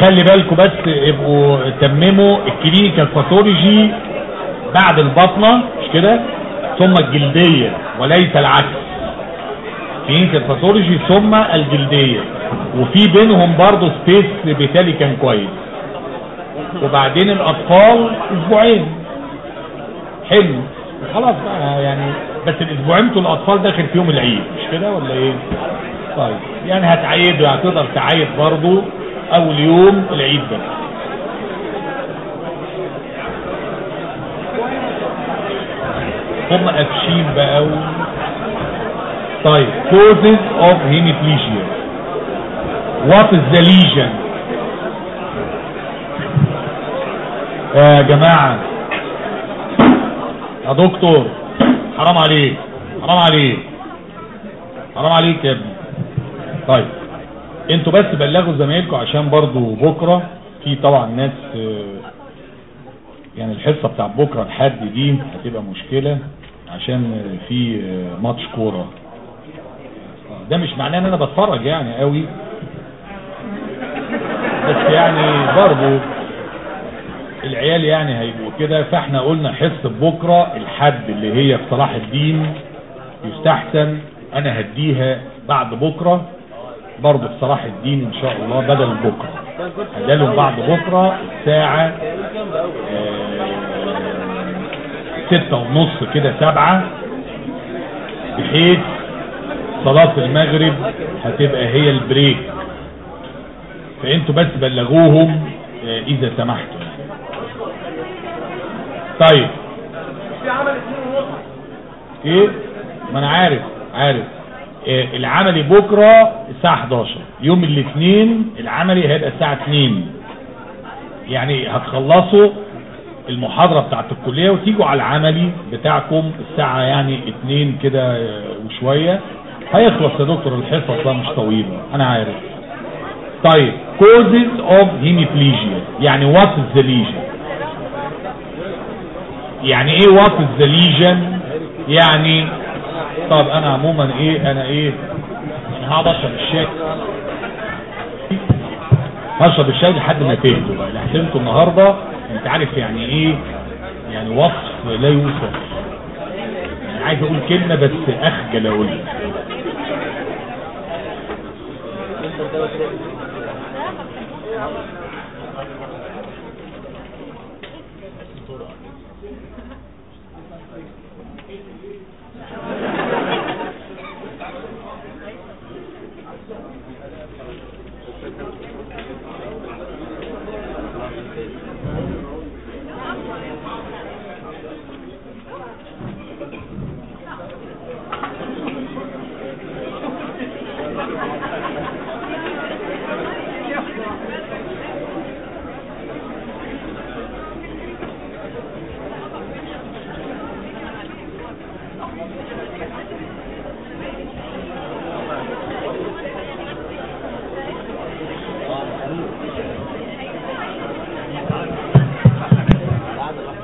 خلي بالكم بس يبقوا تمموا ال clinical pathology بعد الباطنة مش كده؟ ثم الجلدية وليس العكس. clinical pathology ثم الجلدية. وفي بينهم برضه سبيس بالتالي كان كويس. وبعدين الأطفال أسبوعين. حلو. خلاص بقى يعني بس الاسبوعين بتوع الأطفال داخل فيهم العيد مش كده ولا إيه؟ طيب يعني هتعيد هتقدر تعيد برضه أول يوم العيد بس هم قافشين بقى و... طيب causes of hemiplegia. What is the lesion? يا جماعة. يا دكتور. حرام عليك. حرام عليك. حرام عليك يا ابني. طيب. أنتوا بس بلغوا زمايلكم عشان برضو بكرة. في طبعا ناس يعني الحصة بتاع بكرة الحد دي هتبقى مشكلة عشان في ماتش كورة. ده مش معناه إن أنا بتفرج يعني قوي بس يعني برضو العيال يعني هيبقوا كده فاحنا قلنا حصة بكرة الحد اللي هي في صلاح الدين يستحسن أنا هديها بعد بكرة برضه في صلاح الدين إن شاء الله بدل بكرة. هدالهم بعد بكرة الساعة آه، ستة ونص كده سبعة بحيث صلاة المغرب هتبقى هي البريك. فأنتوا بس بلغوهم آه، إذا سمحتوا. طيب. إيه؟ ما أنا عارف عارف. إيه العملي بكرة الساعة 11 يوم الاثنين العملي هيبقى الساعة 2 يعني هتخلصوا المحاضرة بتاعت الكلية وتيجوا على العملي بتاعكم الساعة يعني 2 كده وشوية. هيخلص يا دكتور الحصص ده مش طويل أنا عارف. طيب causes of hemiplegia يعني what is the lesion يعني إيه what the lesion? يعني طب أنا عموما إيه؟ أنا إيه؟ أنا هقعد أشرب الشاي. هشرب الشاي لحد ما تهدوا بقى. أنتوا النهارده. أنت عارف يعني إيه؟ يعني وصف لا يوصف. يعني عايز أقول كلمة بس أخجل اقولها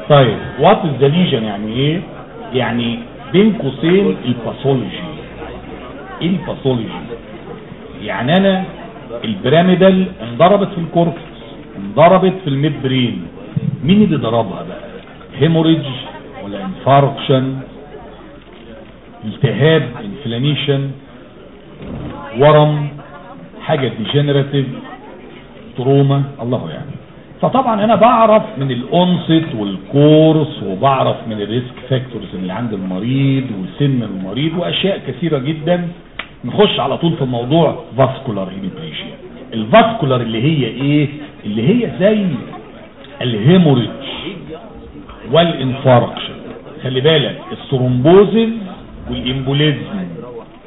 طيب what is the lesion يعني إيه؟ يعني بين قوسين ال pathology إيه ال pathology يعني أنا ال pyramidal انضربت في ال cortex انضربت في ال midbrain مين اللي ضربها بقى؟ hemorrhage ولا infarction التهاب inflammation ورم حاجة degenerative trauma الله يعني فطبعا أنا بعرف من ال onset وال course وبعرف من ال risk factors اللي عند المريض وسن المريض وأشياء كثيرة جدا. نخش على طول في الموضوع vascular hemiplegia ال vascular اللي هي إيه؟ اللي هي زي ال hemorrhage وال infarction. خلي بالك ال thrombosis وال embolism.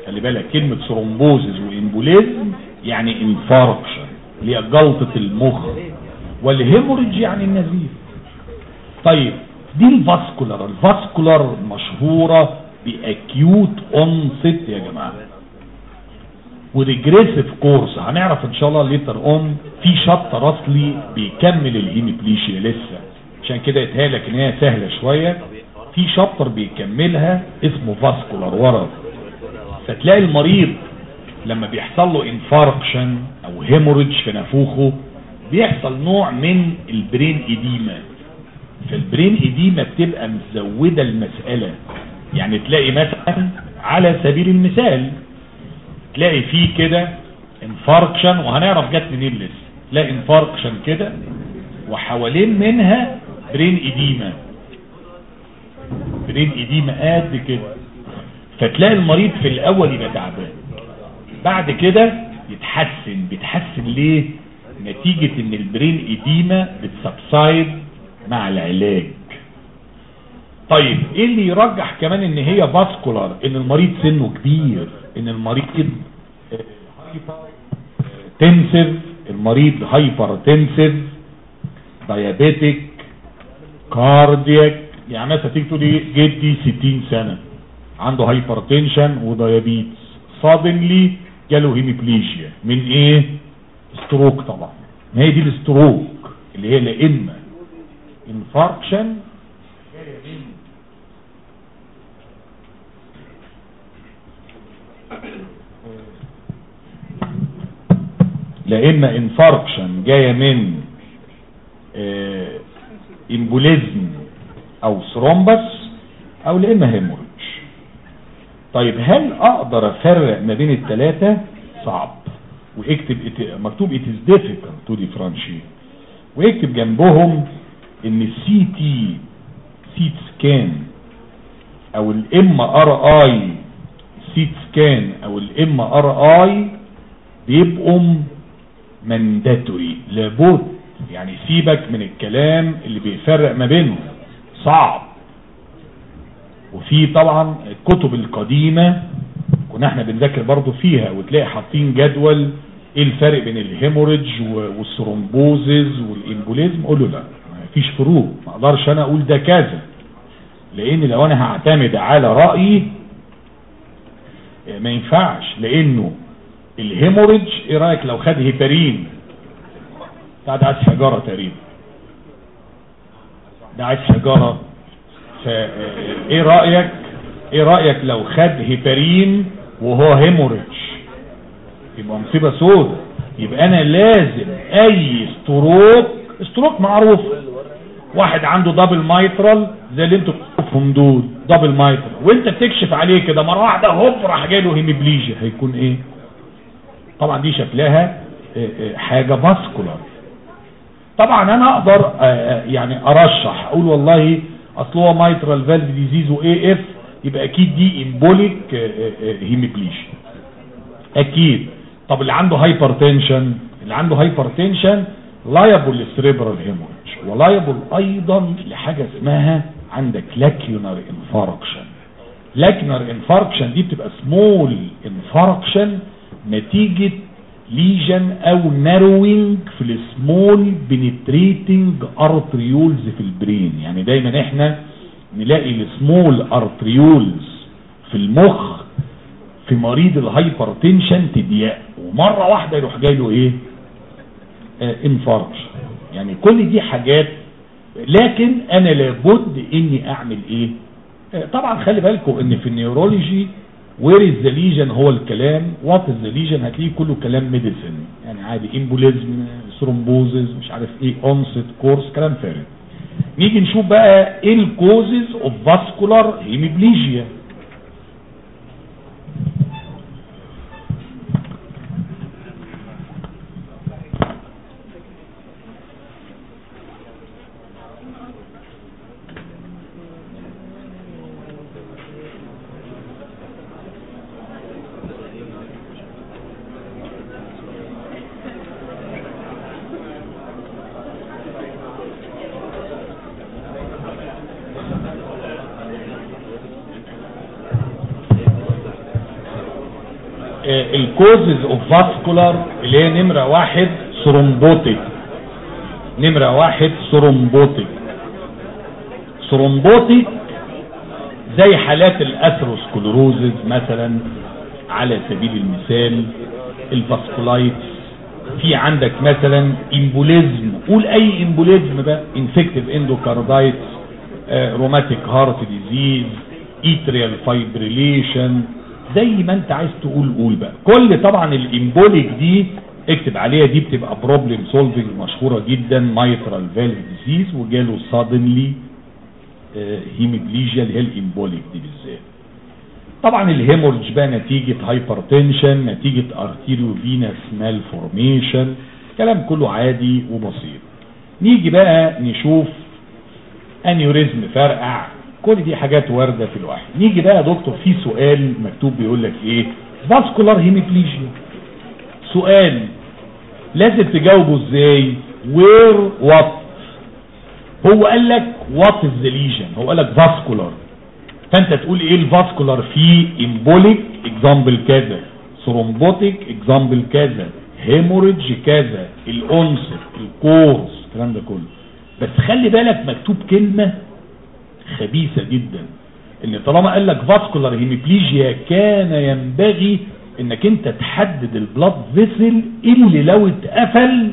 خلي بالك كلمة thrombosis وال embolism يعني infarction اللي هي جلطة المخ. وال hemorrhage يعني النزيف. طيب دي ال vascular. ال vascular مشهورة ب acute onset يا جماعة. و regressive course هنعرف إن شاء الله later on في chapter أصلي بيكمل ال hemiplegia لسه. عشان كده يتهيألك إن هي سهلة شوية. في chapter بيكملها اسمه vascular ورم فتلاقي المريض لما بيحصل له infarction أو hemorrhage في نافوخه بيحصل نوع من ال brain edema. فال brain edema بتبقى مزودة المسألة. يعني تلاقي مثلا على سبيل المثال تلاقي فيه كده infarction وهنعرف جت منين لسه. تلاقي infarction كده وحوالين منها brain edema. brain edema قد كده. فتلاقي المريض في الأول يبقى تعبان. بعد كده يتحسن. بيتحسن ليه؟ نتيجة إن ال brain edema بت subside مع العلاج. طيب إيه اللي يرجح كمان إن هي vascular إن المريض سنه كبير إن المريض tensive المريض hypertensive diabetic cardiac يعني مثلا تيجي تقول إيه؟ جدي 60 سنة عنده hypertension و diabetes suddenly جاله hemiplegia من إيه؟ stroke طبعا. ما هي دي ال stroke اللي هي لا إما infarction لا إما infarction جاية من embolism أو thrombus أو لا إما hemorrhage طيب هل أقدر أفرق ما بين الثلاثه صعب. واكتب مكتوب it is difficult to differentiate. واكتب جنبهم إن ال CT CT scan أو ال MRI CT scan أو ال MRI بيبقوا mandatory لابد يعني سيبك من الكلام اللي بيفرق ما بينهم. صعب. وفي طبعا الكتب القديمة كنا إحنا بنذاكر برضو فيها وتلاقي حاطين جدول إيه الفرق بين ال hemorrhage وال thrombosis وال embolism قول له لا مفيش فروق ما أقدرش أنا أقول ده كذا. لأن لو أنا هعتمد على رأيي ما ينفعش لأنه ال hemorrhage إيه رأيك لو خد هيبارين؟ بتاع ده عايز حجارة تقريبا. ده عايز حجارة. إيه رأيك؟ إيه رأيك لو خد هيبارين؟ وهو hemorrhage. يبقى مصيبة سودة يبقى أنا لازم أي stroke stroke معروف. واحد عنده double mitral زي اللي أنتوا بتشوفهم دول double mitral وانت بتكشف عليه كده مرة واحدة هوب راح جاي له hemiplegia هيكون إيه؟ طبعا دي شكلها حاجة vascular طبعا أنا أقدر يعني أرشح أقول والله أصل هو mitral valve disease و AF يبقى أكيد دي embolic hemiplegia أكيد. طب اللي عنده hypertension اللي عنده hypertension liable لل cerebral hemorrhage و liable أيضا لحاجة اسمها عندك lacunar infarction lacunar infarction دي بتبقى small infarction نتيجة lesion أو narrowing في ال small penetrating arterioles في ال brain يعني دايما إحنا نلاقي ال small arterioles في المخ في مريض ال hypertension تضيق ومرة واحدة يروح جاي له إيه؟ آه infarction يعني كل دي حاجات. لكن أنا لابد إني أعمل إيه؟ آه طبعا خلي بالكم إن في ال neurology where is the lesion هو الكلام. what is the lesion هتلاقيه كله كلام medicine يعني عادي embolism thrombosis مش عارف إيه onset course كلام فارغ. نيجي نشوف بقى إيه ال causes of vascular hemiplegia ال causes of vascular اللي هي نمرة واحد thrombotic نمرة واحد thrombotic thrombotic زي حالات ال atherosclerosis مثلا على سبيل المثال ال vasculitis في عندك مثلا embolism قول أي embolism بقى؟ infective endocarditis rheumatic heart disease atrial fibrillation زي ما انت عايز تقول قول بقى. كل طبعا ال embolic دي اكتب عليها دي بتبقى problem solving مشهورة جدا mitral valve disease وجاله suddenly hemiplegia اللي هي ال embolic دي بالذات. طبعا ال hemorrhage بقى نتيجة hypertension نتيجة arteriovenous malformation كلام كله عادي وبسيط. نيجي بقى نشوف aneurysm فرقع. كل دي حاجات واردة في الواحد. نيجي بقى يا دكتور في سؤال مكتوب بيقول لك إيه؟ vascular hemiplegia سؤال لازم تجاوبه إزاي؟ where what هو قال لك what is the lesion هو قال لك vascular فأنت تقول إيه ال vascular فيه embolic example كذا thrombotic example كذا hemorrhage كذا ال onset ال course الكلام ده كله. بس خلي بالك مكتوب كلمة خبيثة جدا. إن طالما قال لك vascular hemiplegia كان ينبغي إنك أنت تحدد ال blood vessel اللي لو اتقفل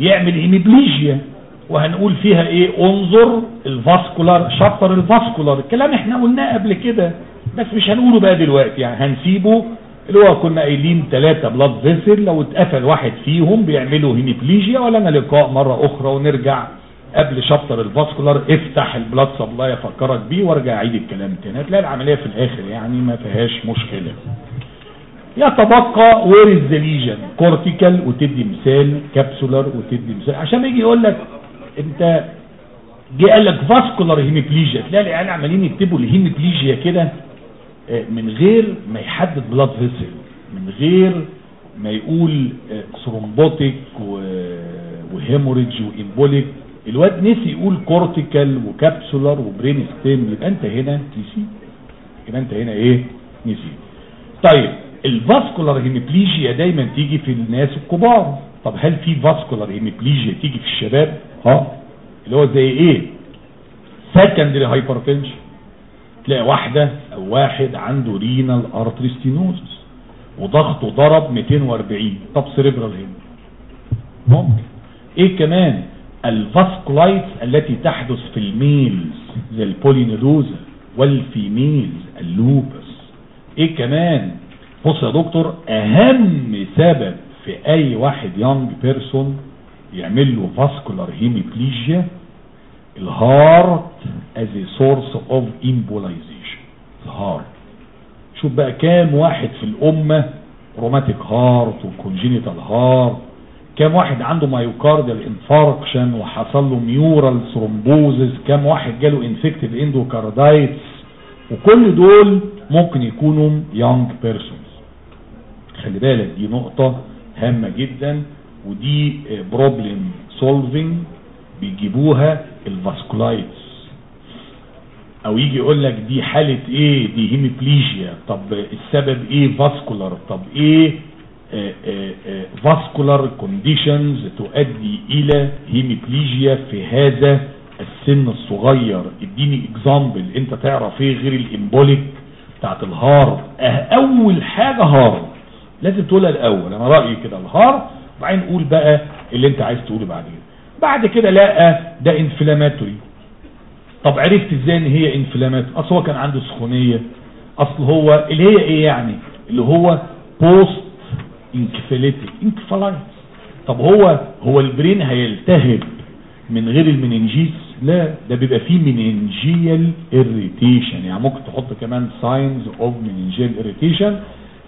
يعمل hemiplegia وهنقول فيها إيه؟ انظر ال vascular chapter ال vascular الكلام إحنا قلناه قبل كده بس مش هنقوله بقى دلوقتي. يعني هنسيبه اللي هو كنا قايلين ثلاثة blood vessel لو اتقفل واحد فيهم بيعملوا hemiplegia ولنا لقاء مرة أخرى ونرجع قبل chapter ال vascular افتح ال blood supply افكرك بيه وارجع اعيد الكلام تاني. هتلاقي العملية في الآخر يعني ما فيهاش مشكلة. يتبقى where is lesion cortical وتدي مثال. capsular وتدي مثال. عشان يجي يقول لك انت جه قال لك vascular hemiplegia تلاقي العيال عمالين يكتبوا ال hemiplegia كده من غير ما يحدد blood vessel من غير ما يقول thrombotic و hemorrhage و embolic الواد نسي يقول cortical و capsular و brain stem يبقى انت هنا نسيت يبقى انت هنا إيه؟ نسيت طيب ال vascular hemiplegia دايما تيجي في الناس الكبار. طب هل في vascular hemiplegia تيجي في الشباب؟ آه اللي هو زي إيه؟ secondary hypertension تلاقي واحدة أو واحد عنده renal artery stenosis وضغطه ضرب 240 طب cerebral هنا ممكن. إيه كمان؟ ال vasculitis التي تحدث في ال males زي البولينيدوزا والفيميلز اللوبس. إيه كمان؟ بص يا دكتور أهم سبب في أي واحد young person يعمل له vascular hemiplegia ال heart as a source of embolization. ال heart شوف بقى كام واحد في الأمة rheumatic heart و congenital heart كام واحد عنده myocardial infarction وحصل له mural thrombosis كام واحد جاله infective endocarditis وكل دول ممكن يكونوا young persons خلي بالك دي نقطة هامة جدا ودي problem solving بيجيبوها ال vasculitis. أو يجي يقول لك دي حالة إيه؟ دي hemiplegia طب السبب إيه؟ vascular طب إيه؟ vascular conditions تؤدي إلى hemiplegia في هذا السن الصغير. اديني example انت تعرف إيه غير ال embolic بتاعت ال heart؟ اول حاجة heart. لازم تقولها الأول. أنا رأيي كده ال heart. وبعدين قول بقى اللي انت عايز تقوله بعد كده بعد كده لا ده inflammatory طب عرفت إزاي إن هي inflammatory أصل هو كان عنده سخونية. أصل هو اللي هي إيه يعني؟ اللي هو post encephalitic. encephalitis طب هو هو ال brain هيلتهب من غير ال meninges لا ده بيبقى فيه meningeal irritation يعني ممكن تحط كمان signs of meningeal irritation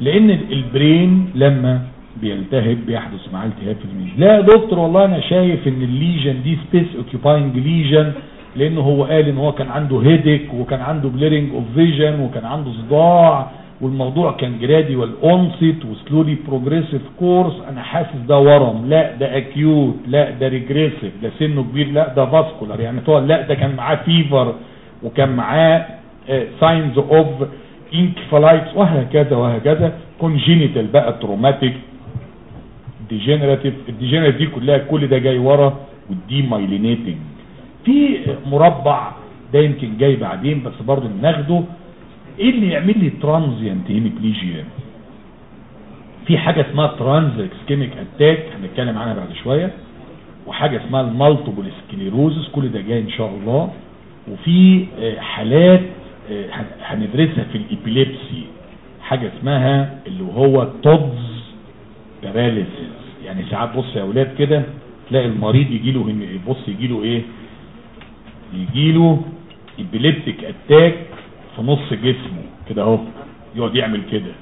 لأن ال brain لما بيلتهب بيحدث معاه التهاب في ال meningeal لا يا دكتور والله أنا شايف إن ال lesion دي space occupying lesion لأنه هو قال إن هو كان عنده headache وكان عنده blurring of vision وكان عنده صداع والموضوع كان gradual onset و slowly progressive course أنا حاسس ده ورم. لا ده acute لا ده regressive ده سنه كبير لا ده vascular يعني طول لا ده كان معاه fever وكان معاه signs of encephalitis وهكذا وهكذا. congenital بقى traumatic degenerative ال degenerative دي كلها كل ده جاي ورا وال demyelinating في مربع ده يمكن جاي بعدين بس برضه ناخده. إيه اللي يعمل لي transient hemiplegia في حاجة اسمها transient ischemic attack هنتكلم عنها بعد شوية. وحاجة اسمها ال multiple sclerosis كل ده جاي إن شاء الله. وفي آه، حالات آه، هن- هندرسها في ال epilepsy حاجة اسمها اللي هو Todd's paralysis يعني ساعات بص يا أولاد كده تلاقي المريض يجي له بص يجي له إيه؟ يجي له epileptic attack في نص جسمه كده اهو يقعد يعمل كده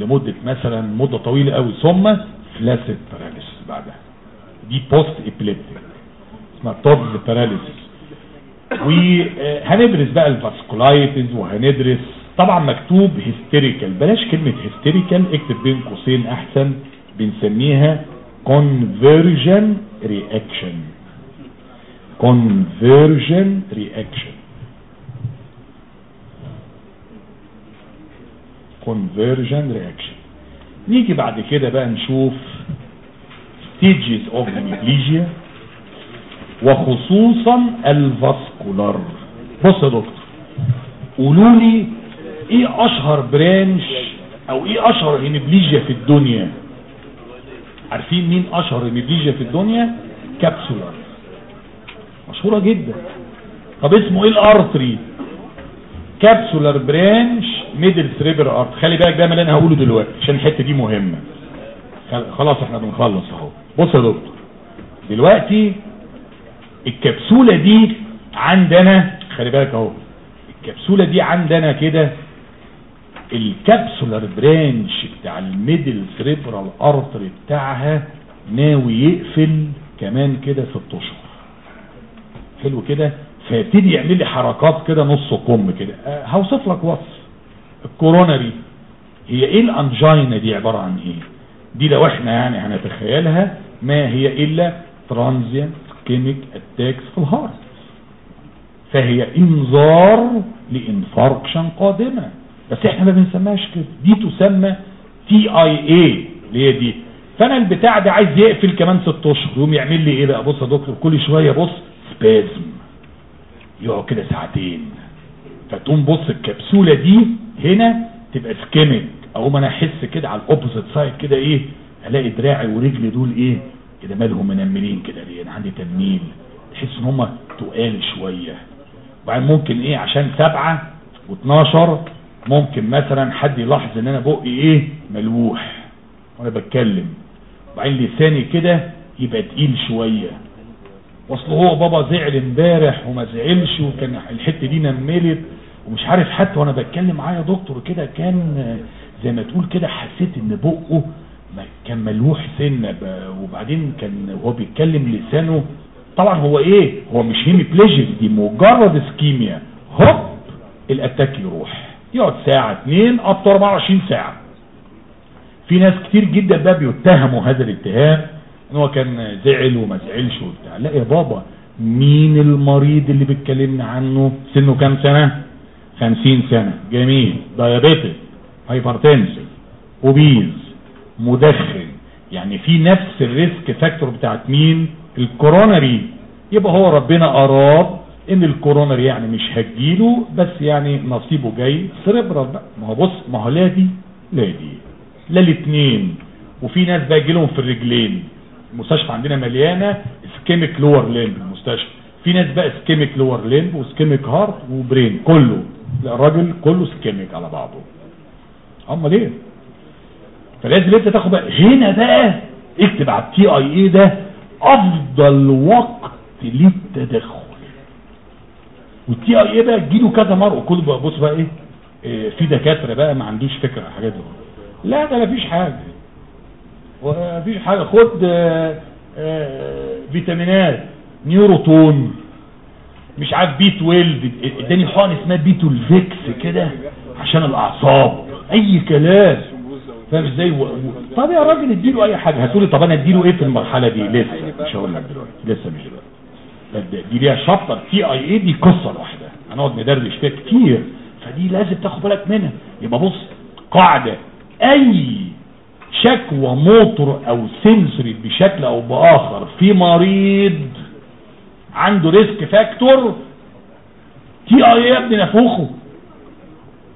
لمدة مثلا مدة طويلة قوي ثم flaccid paralysis بعدها. دي post epileptic اسمها Todd's paralysis وهندرس بقى ال vasculitis وهندرس طبعا مكتوب hysterical بلاش كلمة hysterical اكتب بين قوسين أحسن بنسميها conversion reaction. conversion reaction. Conversion reaction. نيجي بعد كده بقى نشوف stages of hemiplegia وخصوصا ال vascular. بص يا دكتور قولوا لي إيه أشهر branch أو إيه أشهر hemiplegia في الدنيا؟ عارفين مين أشهر hemiplegia في الدنيا؟ capsular مشهورة جدا. طب اسمه إيه ال artery capsular branch middle cerebral artery. خلي بالك ده اللي أنا هقوله دلوقتي عشان الحتة دي مهمة. خل- خلاص إحنا بنخلص أهو. بص يا دكتور. دلوقتي الكبسولة دي عندنا خلي بالك أهو. الكبسولة دي عندنا كده الكبسولار برانش بتاع ال middle cerebral artery بتاعها ناوي يقفل كمان كده ست اشهر حلو كده؟ فيبتدي يعمل لي حركات كده نص كم كده. أه هوصف لك وصف. ال coronary هي إيه ال angina دي عبارة عن إيه؟ دي لو إحنا يعني هنتخيلها ما هي إلا transient ischemic attacks في ال heart فهي إنذار ل infarction قادمة. بس إحنا ما بنسميهاش كده. دي تسمى TIA اللي هي دي. فأنا البتاع ده عايز يقفل كمان ست أشهر يقوم يعمل لي إيه بقى؟ بص يا دكتور كل شوية بص spasm يقعد كده ساعتين. فتقوم بص الكبسولة دي هنا تبقى ischemic أقوم أنا أحس كده على ال opposite side كده إيه ألاقي دراعي ورجلي دول إيه كده مالهم منملين كده ليه؟ أنا عندي تنميل. تحس إن هم تقال شوية. وبعدين ممكن إيه عشان سبعة واتناشر ممكن مثلا حد يلاحظ إن أنا بقي إيه ملوح وأنا بتكلم. وبعدين لساني كده يبقى تقيل شوية. وأصل هو بابا زعل امبارح وما زعلش وكان الحتة دي نملت ومش عارف حتى وأنا بتكلم معاه يا دكتور كده كان زي ما تقول كده حسيت إن بقه كان ملوح سنة وبعدين كان وهو بيتكلم لسانه. طبعا هو إيه؟ هو مش hemiplegic دي مجرد ischemia هوب! ال attack يروح. يقعد ساعة اتنين up 24 ساعة. في ناس كتير جدا بقى بيتهموا هذا الاتهام. إن هو كان زعل وما زعلش وبتاع. لا يا بابا مين المريض اللي بيتكلمنا عنه؟ سنه كام سنة؟ 50 سنة. جميل. diabetes hypertensive obese مدخن. يعني في نفس ال risk factor بتاعت مين؟ ال coronary. يبقى هو ربنا أراد إن ال coronary يعني مش هتجيله بس يعني نصيبه جاي cerebral بقى ما هو بص ما هو لا دي لا دي لا الاثنين وفي ناس بقى يجيلهم في الرجلين. المستشفى عندنا مليانة ischemic lower limb المستشفى. في ناس بقى ischemic lower limb و ischemic heart و brain كله. لا الراجل كله ischemic على بعضه. أمال إيه؟ فلازم أنت تاخد بقى. هنا بقى اكتب على ال TIA ده أفضل وقت للتدخل. وال TIA بقى تجيله كذا مرة. وكل بقى بص بقى إيه؟ إيه، في دكاترة بقى ما عندوش فكرة الحاجات دي. لا ده مفيش حاجة. ومفيش حاجة خد آه، آه، فيتامينات نيوروتون. مش عارف B 12 اداني حقن اسمها B 12 كده عشان الأعصاب. أي كلام. فاهم إزاي؟ و... طب يا راجل اديله أي حاجة. هتقولي طب أنا اديله إيه في المرحلة دي؟ لسه مش هقول لك دلوقتي. لسه مش دلوقتي. دي ليها chapter. TIA دي قصة لوحدها. هنقعد ندردش فيها كتير. فدي لازم تاخد بالك منها. يبقى بص قاعدة. أي شكوى موتور أو sensory بشكل أو بآخر في مريض عنده risk factor TIA يا ابني نفوخه.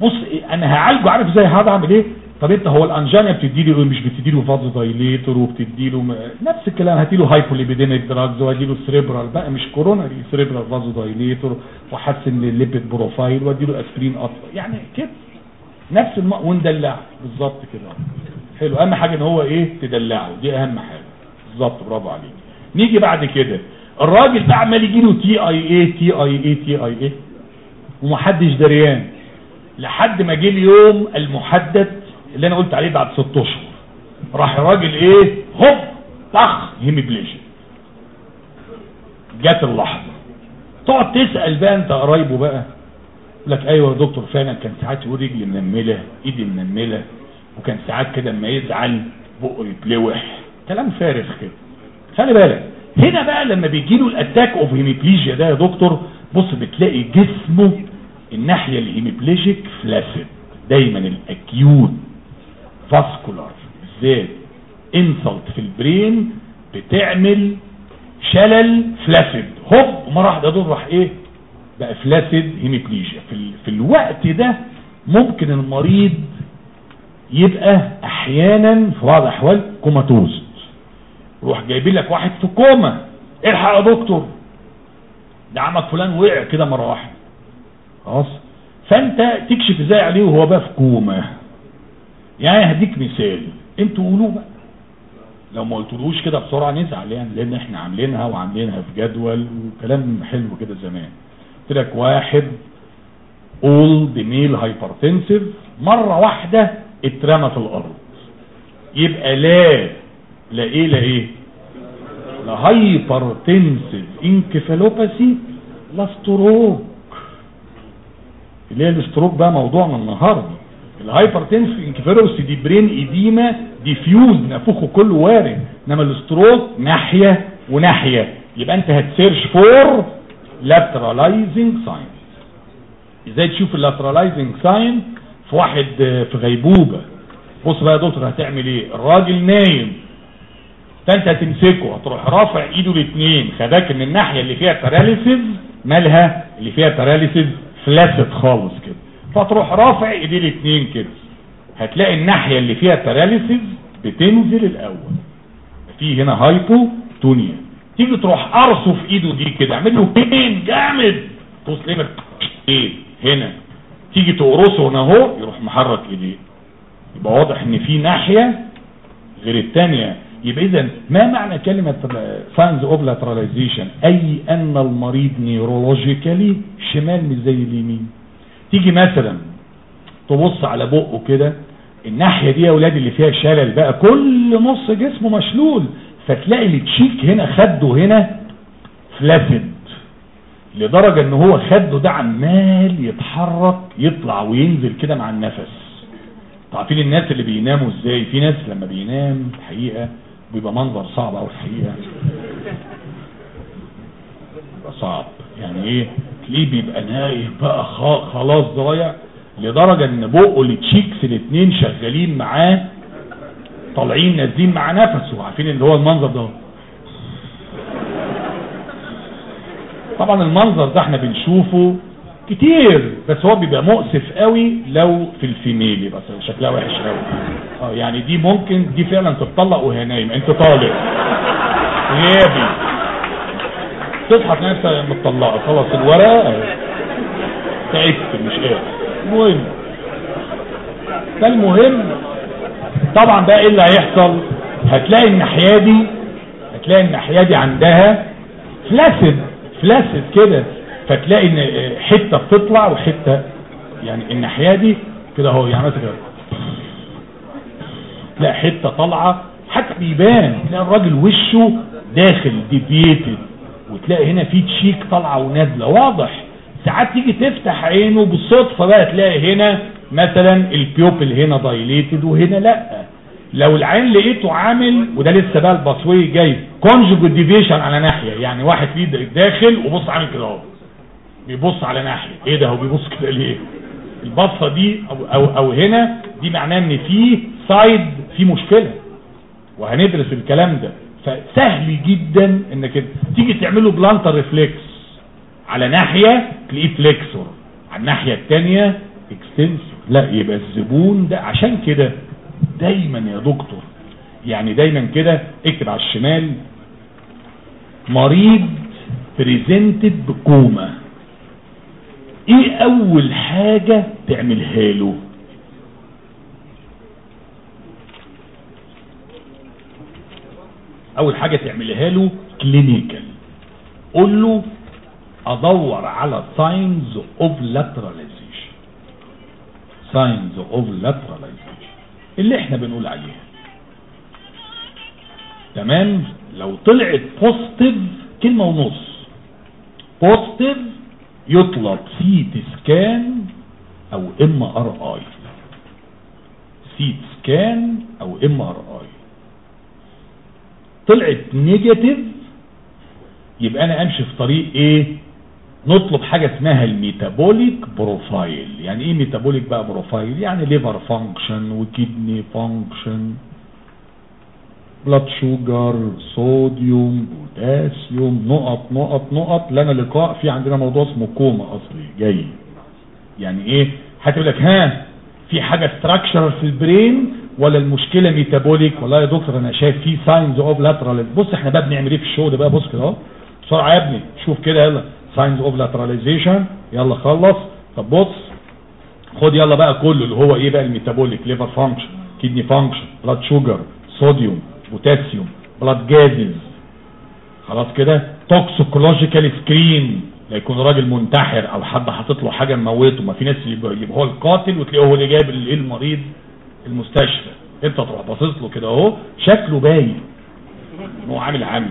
بص إيه، أنا هعالجه عارف إزاي هقعد أعمل إيه؟ طب أنت هو ال angina بتديله إيه؟ مش بتديله vasodilator وبتديله م... نفس الكلام هتديله hypolipidemic drugs وهديله cerebral بقى مش coronary cerebral vasodilator وحسن ال lipid profile واديله اسبرين أطفال. يعني كده نفس الم... وندلعه بالظبط كده. حلو. أهم حاجة إن هو إيه؟ تدلعه. دي أهم حاجة. بالظبط. برافو عليك. نيجي بعد كده. الراجل بقى عمال يجيله تي اي اي تي اي اي تي اي اي ومحدش دريان. لحد ما جه اليوم المحدد اللي أنا قلت عليه بعد ست أشهر. راح الراجل إيه؟ هوب! طخ! hemiplegia جت اللحظة. تقعد تسأل بقى أنت قرايبه بقى. لك أيوه يا دكتور فعلا كان ساعات يقول رجلي منملة إيدي منملة. وكان ساعات كده اما يزعل بقه يتلوح. كلام فارغ كده. خلي بالك. هنا بقى لما بيجي له ال attack of hemiplegia ده يا دكتور بص بتلاقي جسمه الناحية ال hemiplegic flaccid دايما ال acute vascular بالذات. insult في ال brain بتعمل شلل flaccid هوب ومرة واحدة دول راح إيه؟ بقى flaccid hemiplegia في, ال... في الوقت ده ممكن المريض يبقى أحيانا في بعض الأحوال comatose روح جايبين لك واحد في كوما إلحق يا دكتور. ده عمك فلان وقع كده مرة واحدة. خلاص. فأنت تكشف إزاي عليه وهو بقى في كوما. يعني هديك مثال. أنتوا قولوه بقى. لو ما قلتولوش كده بسرعة نزعل يعني لأن إحنا عاملينها وعاملينها في جدول وكلام حلو كده زمان. قلت لك واحد old male hypertensive مرة واحدة اترمى في الأرض. يبقى لا لا إيه لا إيه؟ لا hypertensive encephalopathy لا stroke. اللي هي ال stroke بقى موضوعنا النهارده. ال hypertensive encephalopathy دي brain edema diffuse نفخه كله وارد. إنما ال stroke ناحية وناحية. يبقى أنت ه search for lateralizing sign إزاي تشوف ال lateralizing sign في واحد في غيبوبة. بص بقى يا دكتور هتعمل إيه؟ الراجل نايم. فأنت هتمسكه هتروح رافع إيده الاثنين خد بالك إن الناحية اللي فيها paralysis مالها؟ اللي فيها paralysis flaccid خالص كده. فتروح رافع ايديه الاثنين كده. هتلاقي الناحية اللي فيها paralysis بتنزل الأول. في هنا hypotonia تيجي تروح قرصه في إيده دي كده أعمل له pain جامد. بص ليه إيه؟ هنا. تيجي تقرصه هنا اهو يروح محرك ايديه. يبقى واضح إن في ناحية غير الثانية يبقى اذا ما معنى كلمة signs of lateralization أي أن المريض neurologically شمال مش زي اليمين. تيجي مثلا تبص على بقه كده الناحية دي يا أولاد اللي فيها شلل بقى كل نص جسمه مشلول فتلاقي ال cheek هنا خده هنا flaccid لدرجة إن هو خده ده عمال يتحرك يطلع وينزل كده مع النفس. عارفين الناس اللي بيناموا إزاي؟ في ناس لما بينام الحقيقة بيبقى منظر صعب أو الحقيقة. صعب. يعني إيه؟ تلاقيه بيبقى نايم بقى خلاص ضايع. لدرجة إن بقه ال cheeks الاتنين شغالين معاه طالعين نازلين مع نفسه. عارفين اللي هو المنظر ده؟ طبعا المنظر ده إحنا بنشوفه كتير بس هو بيبقى مؤسف قوي لو في ال female يبقى شكلها وحش قوي. آه يعني دي ممكن دي فعلا تتطلق وهي نايمه انت طالق. غيابي. تلاقي نفسها متطلقة. خلاص الورقة. تعبت مش قادر. المهم. فالمهم طبعا بقى إيه اللي هيحصل؟ هتلاقي الناحية دي هتلاقي الناحية دي عندها فلاسد فلاسد كده فتلاقي إن حتة بتطلع وحتة يعني الناحية دي كده أهو يعني مثلا لا حتة طالعة حتى بيبان تلاقي الراجل وشه داخل deviated وتلاقي هنا في cheek طالعة ونازلة. واضح. ساعات تيجي تفتح عينه بالصدفة بقى تلاقي هنا مثلا ال pupil هنا dilated وهنا لأ. لو العين لقيته عامل وده لسه بقى البصوي جاي. conjugate deviation على ناحية. يعني واحد فيه داخل وبص عامل كده اهو. بيبص على ناحية. إيه ده؟ هو بيبص كده ليه؟ البصة دي أو أو, أو هنا دي معناه إن في side في مشكلة. وهندرس الكلام ده. فسهل جدا إنك تيجي تعمله plantar reflex على ناحية تلاقيه flexor على الناحية الثانية extensor لا يبقى الزبون ده عشان كده دايما يا دكتور. يعني دايما كده اكتب على الشمال. مريض presented ب coma. إيه أول حاجة تعملها له؟ أول حاجة تعملها له clinical قول له أدور على signs of lateralization. signs of lateralization. اللي إحنا بنقول عليها. تمام؟ لو طلعت positive كلمة ونص. positive يطلب CT scan أو MRI CT scan أو MRI طلعت negative يبقى أنا أمشي في طريق إيه؟ نطلب حاجة اسمها ال metabolic profile يعني إيه metabolic بقى profile يعني liver function و kidney function blood sugar صوديوم بوتاسيوم نقط نقط نقط. لنا لقاء في عندنا موضوع اسمه كوما أصلي. جاي. يعني إيه؟ هتقول لك ها في حاجة structure في ال brain ولا المشكلة metabolic والله يا دكتور أنا شايف في signs of lateral بص إحنا بقى بنعمل إيه في الشغل بقى؟ بص كده أهو. بسرعة يا ابني. شوف كده يلا. signs of lateralization يلا خلص. طب بص خد يلا بقى كله اللي هو إيه بقى ال metabolic liver function kidney function blood sugar صوديوم بوتاسيوم blood gases خلاص كده؟ toxicological screen لا يكون راجل منتحر أو حد حاطط له حاجة مموته ما في ناس يبقى هو القاتل وتلاقيه هو اللي جايب المريض المستشفى. انت تروح باصص له كده اهو. شكله باين. هو عامل عامل.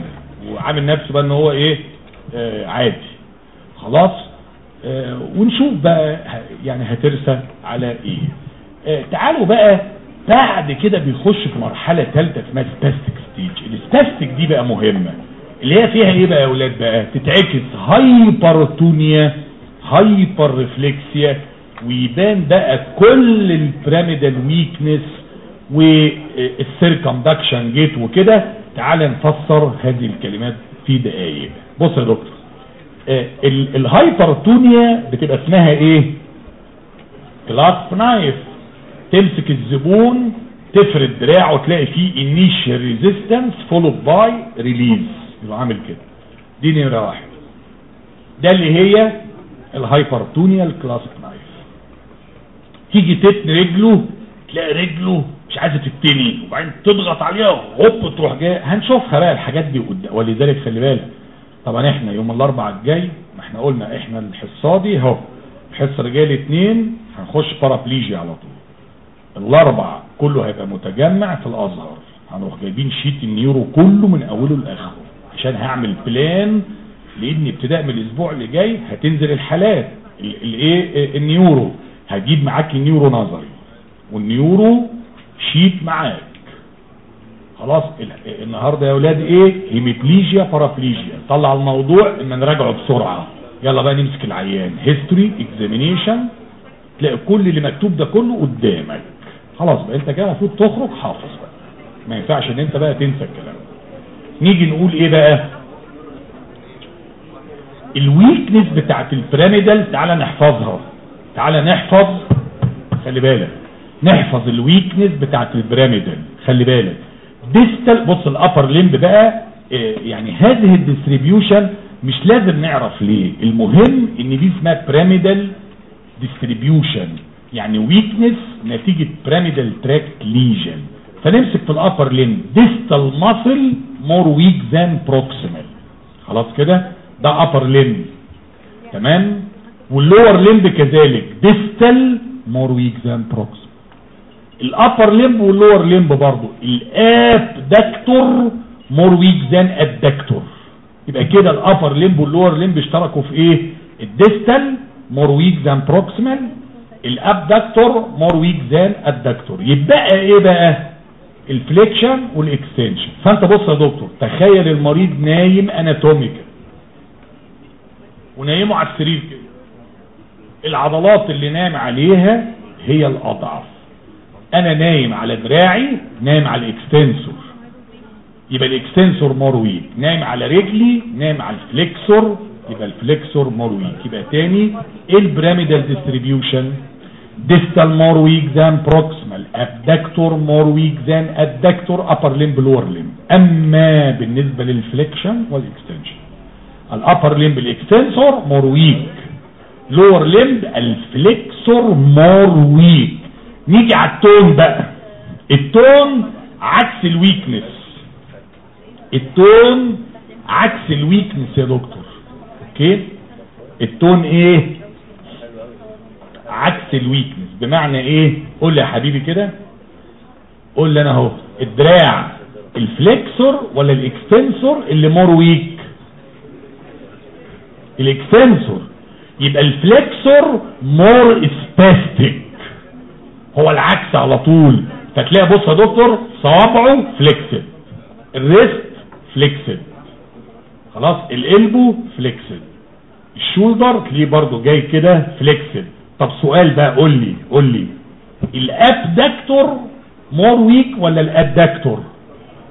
وعامل نفسه بقى إن هو إيه؟ آه عادي. خلاص؟ آه ونشوف بقى يعني هترسى على إيه. آه تعالوا بقى بعد كده بيخش في مرحلة ثالثة اسمها spastic stage ال spastic دي بقى مهمة. اللي هي فيها إيه بقى يا أولاد بقى؟ تتعكس hypertonia hyperreflexia ويبان بقى كل ال pyramidal weakness وال circumduction gait وكده. تعال نفسر هذه الكلمات في دقايق. بص يا دكتور. ال hypertonia بتبقى اسمها إيه؟ clasp knife تمسك الزبون تفرد دراعه تلاقي فيه initial resistance followed by release. يبقى عامل كده. دي نمرة واحد. ده اللي هي ال hypertonia ال clasp knife تيجي تتني رجله تلاقي رجله مش عايزة تتني وبعدين تضغط عليها هوب تروح جاية هنشوفها بقى الحاجات دي قدام. ولذلك خلي بالك طبعا إحنا يوم الأربعاء الجاي ما إحنا قلنا إحنا الحصه دي أهو. الحصة رجال اتنين هنخش paraplegia على طول. الاربع كله هيبقى متجمع في الأزهر. هنروح جايبين sheet ال neuro كله من أوله لآخره. عشان هعمل plan لإن ابتداء من الأسبوع اللي جاي هتنزل الحالات. ال- الايه ال neuro. هجيب معاك ال neuro نظري. وال neuro sheet معاك. خلاص ال- النهارده يا أولاد إيه؟ hemiplegia paraplegia طلع الموضوع اما نراجعه بسرعة. يلا بقى نمسك العيان. history examination تلاقي كل اللي مكتوب ده كله قدامك. خلاص بقى أنت كده المفروض تخرج حافظ بقى. ما ينفعش إن أنت بقى تنسى الكلام. نيجي نقول إيه بقى؟ ال weakness بتاعت ال pyramidal تعالى نحفظها. تعالى نحفظ. خلي بالك. نحفظ ال weakness بتاعت ال pyramidal خلي بالك. distal بص ال upper limb بقى آه، يعني هذه ال distribution مش لازم نعرف ليه. المهم إن دي اسمها pyramidal distribution يعني weakness نتيجة pyramidal tract lesion فنمسك في ال upper limb distal muscle more weak than proximal خلاص كده؟ ده upper limb تمام؟ وال lower limb كذلك. distal more weak than proximal ال upper limb وال lower limb برضو. ال abductor more weak than ال adductor يبقى كده ال upper limb وال lower limb اشتركوا في إيه؟ ال distal more weak than proximal ال abductor more weak than ال adductor يبقى إيه بقى؟ ال flexion وال extension. فأنت بص يا دكتور تخيل المريض نايم anatomical ونايمه على السرير كده. العضلات اللي نام عليها هي الأضعف. أنا نايم على دراعي نايم على ال extensor يبقى ال extensor more weak نايم على رجلي نايم على ال flexor يبقى ال flexor more weak يبقى تاني إيه ال pyramidal distribution distal more weak than proximal. Abductor more weak than adductor upper limb lower limb. أما بالنسبة للفليكشن والاكستنشن الابر limb الاكستنسور more weak. Lower limb ال flexor more weak. نيجي على التون بقى. التون عكس الويكنس التون عكس الويكنس يا دكتور. Okay؟ ال tone إيه؟ عكس ال weakness بمعنى إيه؟ قول لي يا حبيبي كده. قول لي أنا أهو. الدراع الفليكسور ولا الاكستنسور اللي مور ويك الاكستنسور يبقى الفليكسور مور سباستيك هو العكس على طول. فتلاقي بص يا دكتور صوابعه flexed ال wrist flexed خلاص ال elbow flexed ال shoulder تلاقيه برضو جاي كده flexed طب سؤال بقى قول لي قول لي. الابدكتور مور ويك ولا الادكتور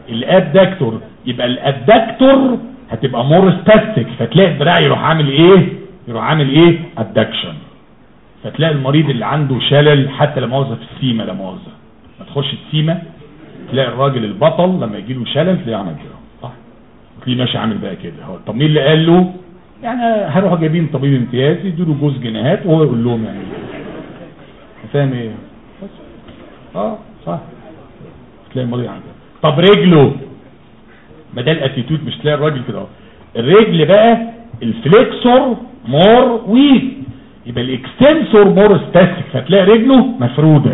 الادكتور يبقى الادكتور هتبقى مور ستاتيك فتلاقي الدراع يروح عامل إيه؟ يروح عامل إيه؟ adduction فتلاقي المريض اللي عنده شلل حتى لا مؤاخذة في السيمه لا مؤاخذة. ما تخش السيمه تلاقي الراجل البطل لما يجي له شلل تلاقيه عامل كده. صح؟ تلاقيه ماشي عامل بقى كده. هو طب مين اللي قال له؟ يعني هروح جايبين طبيب امتيازي يدوا جوز جنيهات وهو يقول لهم يعني. فاهم إيه. آه صح. تلاقي المريض كده. طب رجله؟ ما ده ال attitude مش تلاقي الراجل كده. اهو الرجل بقى ال flexor more weak. يبقى ال extensor more spastic فتلاقي رجله مفرودة.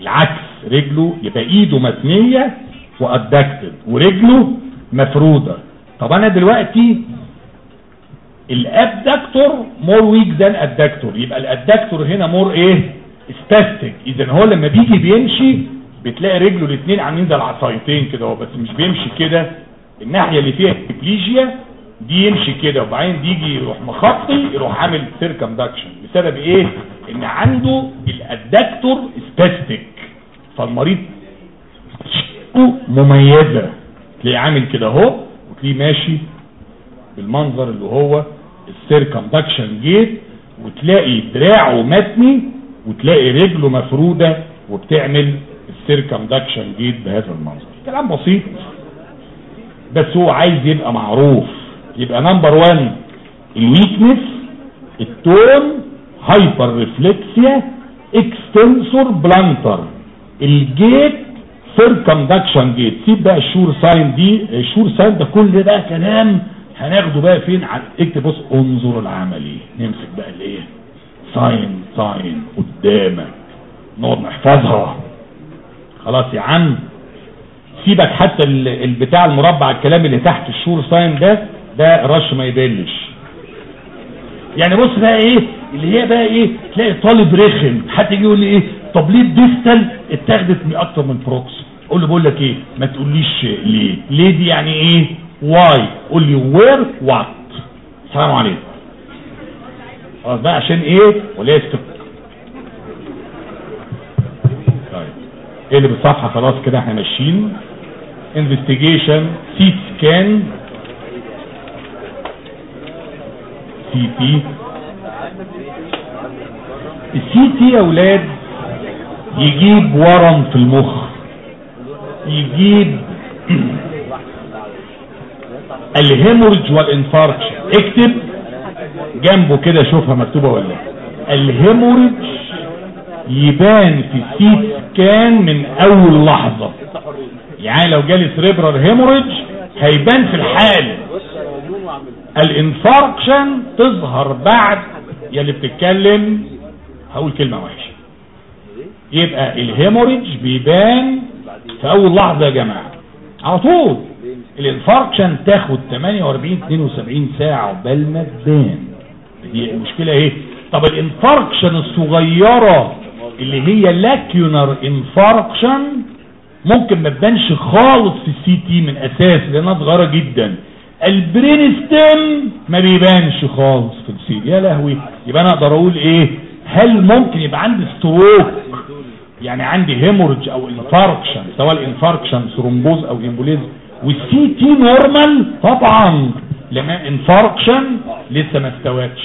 العكس رجله يبقى ايده متنية و adducted ورجله مفرودة. طب أنا دلوقتي ال abductor more weak than adductor يبقى ال adductor هنا more إيه؟ spastic اذا هو لما بيجي بيمشي بتلاقي رجله الاثنين عاملين زي العصايتين كده هو بس مش بيمشي كده. الناحية اللي فيها hemiplegia دي يمشي كده وبعدين دي يجي يروح مخطي يروح عامل circumduction بسبب إيه؟ إن عنده ال adductor spastic فالمريض مميزة. تلاقيه عامل كده أهو وتلاقيه ماشي بالمنظر اللي هو ال circumduction gait وتلاقي دراعه متني وتلاقي رجله مفرودة وبتعمل ال circumduction gait بهذا المنظر. كلام بسيط بس هو عايز يبقى معروف. يبقى number 1 ال weakness ال tone hyperreflexia extensor plantar ال gait circumduction gait سيب بقى ال sure sign دي ال sure sign ده كل ده كلام هناخده بقى فين؟ اكتب بص انظر العملي نمسك بقى الايه؟ sign sign قدامك. نقعد نحفظها. خلاص يا عم. سيبك حتى ال- البتاع المربع الكلام اللي تحت الشور ساين ده. ده رش ما يبلش يعني بص بقى إيه اللي هي بقى إيه تلاقي طالب رخم. حتى يجي يقول لي إيه طب ليه الديستال اتاخدت من أكتر من بروكس أقول له بقول لك إيه ما تقوليش ليه. ليه دي يعني إيه؟ واي قول لي وير وات السلام عليكم. خلاص بقى عشان إيه؟ ولا يستك طيب اللي بالصفحه خلاص كده إحنا ماشيين. investigation CT scan سي تي ال CT يا أولاد يجيب ورم في المخ. يجيب ال hemorrhage والانفاركشن اكتب جنبه كده شوفها مكتوبة ولا لأ. الهيموريج يبان في ال CT scan من أول لحظة. يعني لو جالي cerebral hemorrhage هيبان في الحال ال infarction تظهر بعد يلي بتتكلم هقول كلمة وحشة يبقى ال hemorrhage بيبان في أول لحظة يا جماعة. على طول. ال infarction تاخد 48 72 ساعة عقبال ما تبان. دي المشكلة إيه؟ طب ال infarction الصغيرة اللي هي lacunar infarction ممكن ما تبانش خالص في ال CT من أساس لأنها صغيرة جدا. ال brain stem ما بيبانش خالص في ال CT يا لهوي. يبقى أنا أقدر أقول إيه؟ هل ممكن يبقى عندي stroke يعني عندي hemorrhage أو infarction سواء ال infarction thrombosis أو embolism وال CT normal طبعا. لما infarction لسه ما استوتش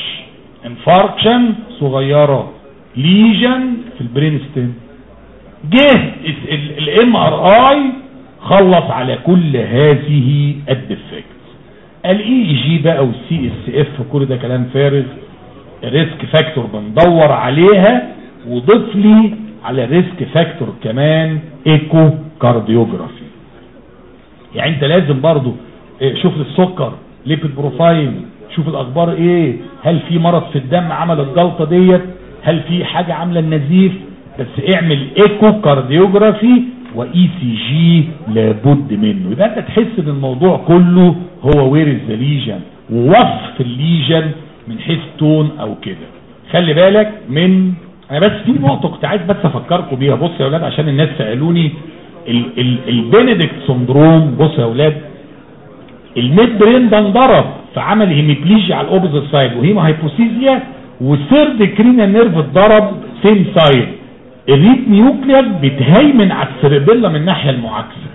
infarction صغيرة. lesion في ال brain stem جه ال MRI خلص على كل هذه ال defect ال EEG بقى وال CSF كل ده كلام فارغ. ال risk factor بندور عليها وضيف لي على ال risk factor كمان echocardiography يعني انت لازم برضو إيه، شوف السكر lipid profile شوف الأخبار إيه هل في مرض في الدم عمل الجلطة ديت هل في حاجة عاملة النزيف بس اعمل echocardiography و ECG لابد منه. يبقى أنت تحس إن الموضوع كله هو where the lesion ووصف ال lesion من حيث tone أو كده. خلي بالك من أنا بس في نقطة كنت عايز بس أفكركم بيها. بص يا أولاد عشان الناس سالوني ال- ال- ال Benedikt syndrome بص يا أولاد ال midbrain ده انضرب فعمل hemiplegia على ال opposite side و hemihypoesthesia وال third cranial nerve اتضرب same side ال red nucleus بتهيمن على ال cerebellum من الناحيه المعاكسة.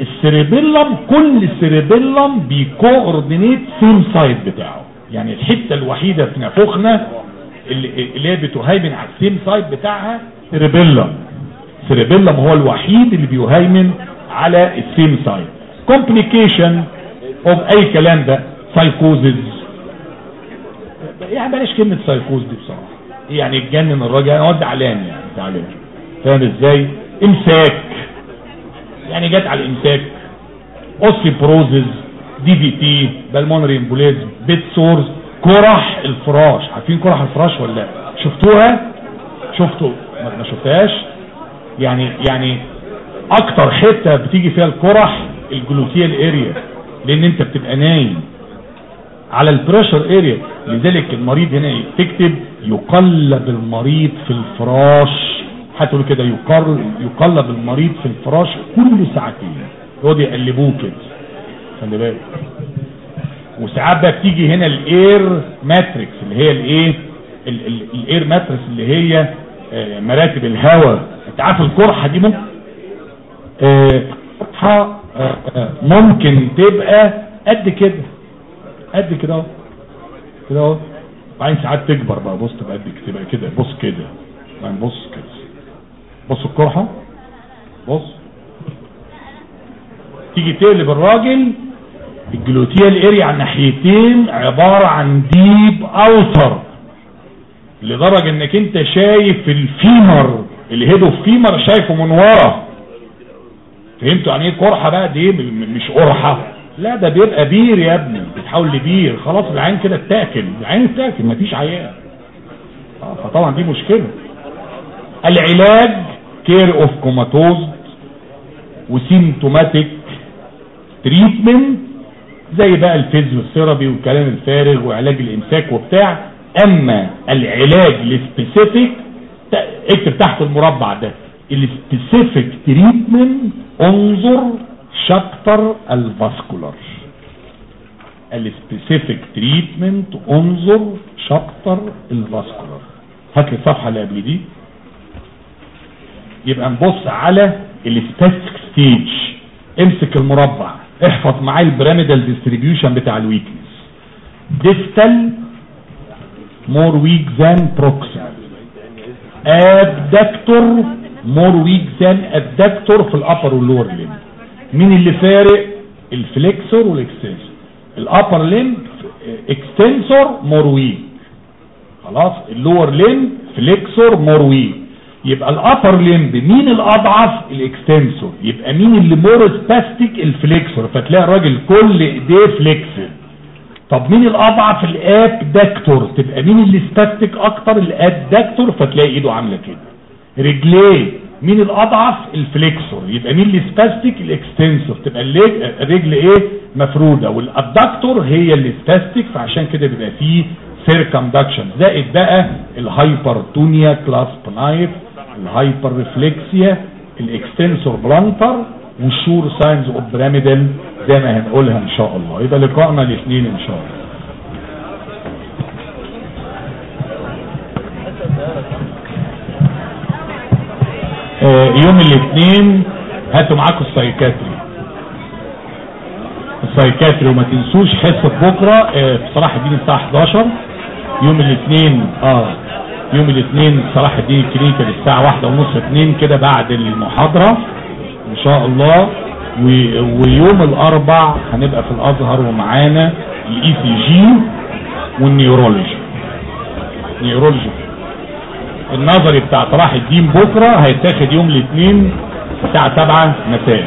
ال cerebellum كل cerebellum بي coordinate same side بتاعه. يعني الحتة الوحيدة في نافوخنا اللي هي بتهيمن على ال same side بتاعها cerebellum cerebellum هو الوحيد اللي بيهيمن على ال same side. complication of اي كلام ده سايكوزز يعني بلاش كلمة سايكوز دي بصراحة. يعني اتجنن الراجل يعني هو زعلان يعني. زعلان فاهم إزاي؟ امساك. يعني جت على الامساك. osteoporosis DVT pulmonary embolism bed sores قرح الفراش. عارفين قرح الفراش ولا لا؟ شفتوها؟ شفتوا؟ ما شفتهاش؟ يعني يعني أكتر حتة بتيجي فيها القرح ال gluteal area لأن أنت بتبقى نايم. على ال pressure area لذلك المريض هنا تكتب يقلب المريض في الفراش. هتقول كده يقلب المريض في الفراش كل ساعتين. يقعدوا يقلبوه كده. خلي بالك. وساعات بقى بتيجي هنا ال air mattress اللي هي الايه ال- ال- ال air mattress اللي هي آه، مراتب الهواء. انت عارف القرحة دي ممكن آه، آه، ممكن تبقى قد كده. قد كده اهو. كده اهو. بعدين ساعات تكبر بقى. بص تبقى قد كده تبقى كده. بص كده. بعدين بص كده. بص القرحه بص. تيجي تقلب الراجل ال gluteal area على الناحيتين عبارة عن deep ulcer لدرجة إنك أنت شايف ال femur ال head of femur شايفه من ورا. فهمتوا يعني إيه قرحة بقى؟ دي مش قرحة. لا ده بيبقى بير يا ابني. بتحول لبير. خلاص العين كده اتاكل العين اتاكل مفيش عيان. آه، فطبعا دي مشكلة. العلاج care of comatose و symptomatic treatment زي بقى ال physiotherapy والكلام الفارغ وعلاج الامساك وبتاع. أما العلاج ال specific اكتب تحت المربع ده. ال specific treatment انظر chapter ال vascular. ال specific treatment انظر chapter ال vascular. هات لي الصفحه اللي قبل دي. يبقى نبص على ال spastic stage. امسك المربع. احفظ معاه ال pyramidal distribution بتاع ال weakness. distal more weak than proximal abductor more weak than adductor في ال upper وال lower limb مين اللي فارق؟ ال flexor وال extensor. ال upper limb extensor more weak خلاص؟ ال lower limb flexor more weak يبقى ال upper limb مين الأضعف؟ ال extensor. يبقى مين اللي more spastic ال flexor. فتلاقي الراجل كل إيديه flexed طب مين الأضعف؟ ال abductor. تبقى مين اللي spastic أكتر؟ ال adductor فتلاقي إيده عاملة كده. رجليه. مين الأضعف؟ ال flexor. يبقى مين اللي spastic ال extensor تبقى الرجل إيه؟ مفرودة. وال adductor هي اللي spastic فعشان كده بيبقى فيه circumduction زائد بقى ال hypertonia clasp knife ال hyperreflexia ال extensor plantar وال sure signs of pyramidal زي ما هنقولها إن شاء الله. يبقى لقائنا الاثنين إن شاء الله. يوم الاثنين هاتوا معاكم ال psychiatry. ال psychiatry وما تنسوش حصة بكرة آه، في صلاح الدين الساعة 11 يوم الاثنين آه يوم الاثنين صلاح الدين ال clinical الساعة واحدة ونص اتنين كده بعد المحاضرة إن شاء الله. ويوم الأربع هنبقى في الأزهر ومعانا ال ECG وال neurology. نيورولوجي. النظري بتاع صلاح الدين بكرة هيتاخد يوم الاثنين الساعة 7 مساء.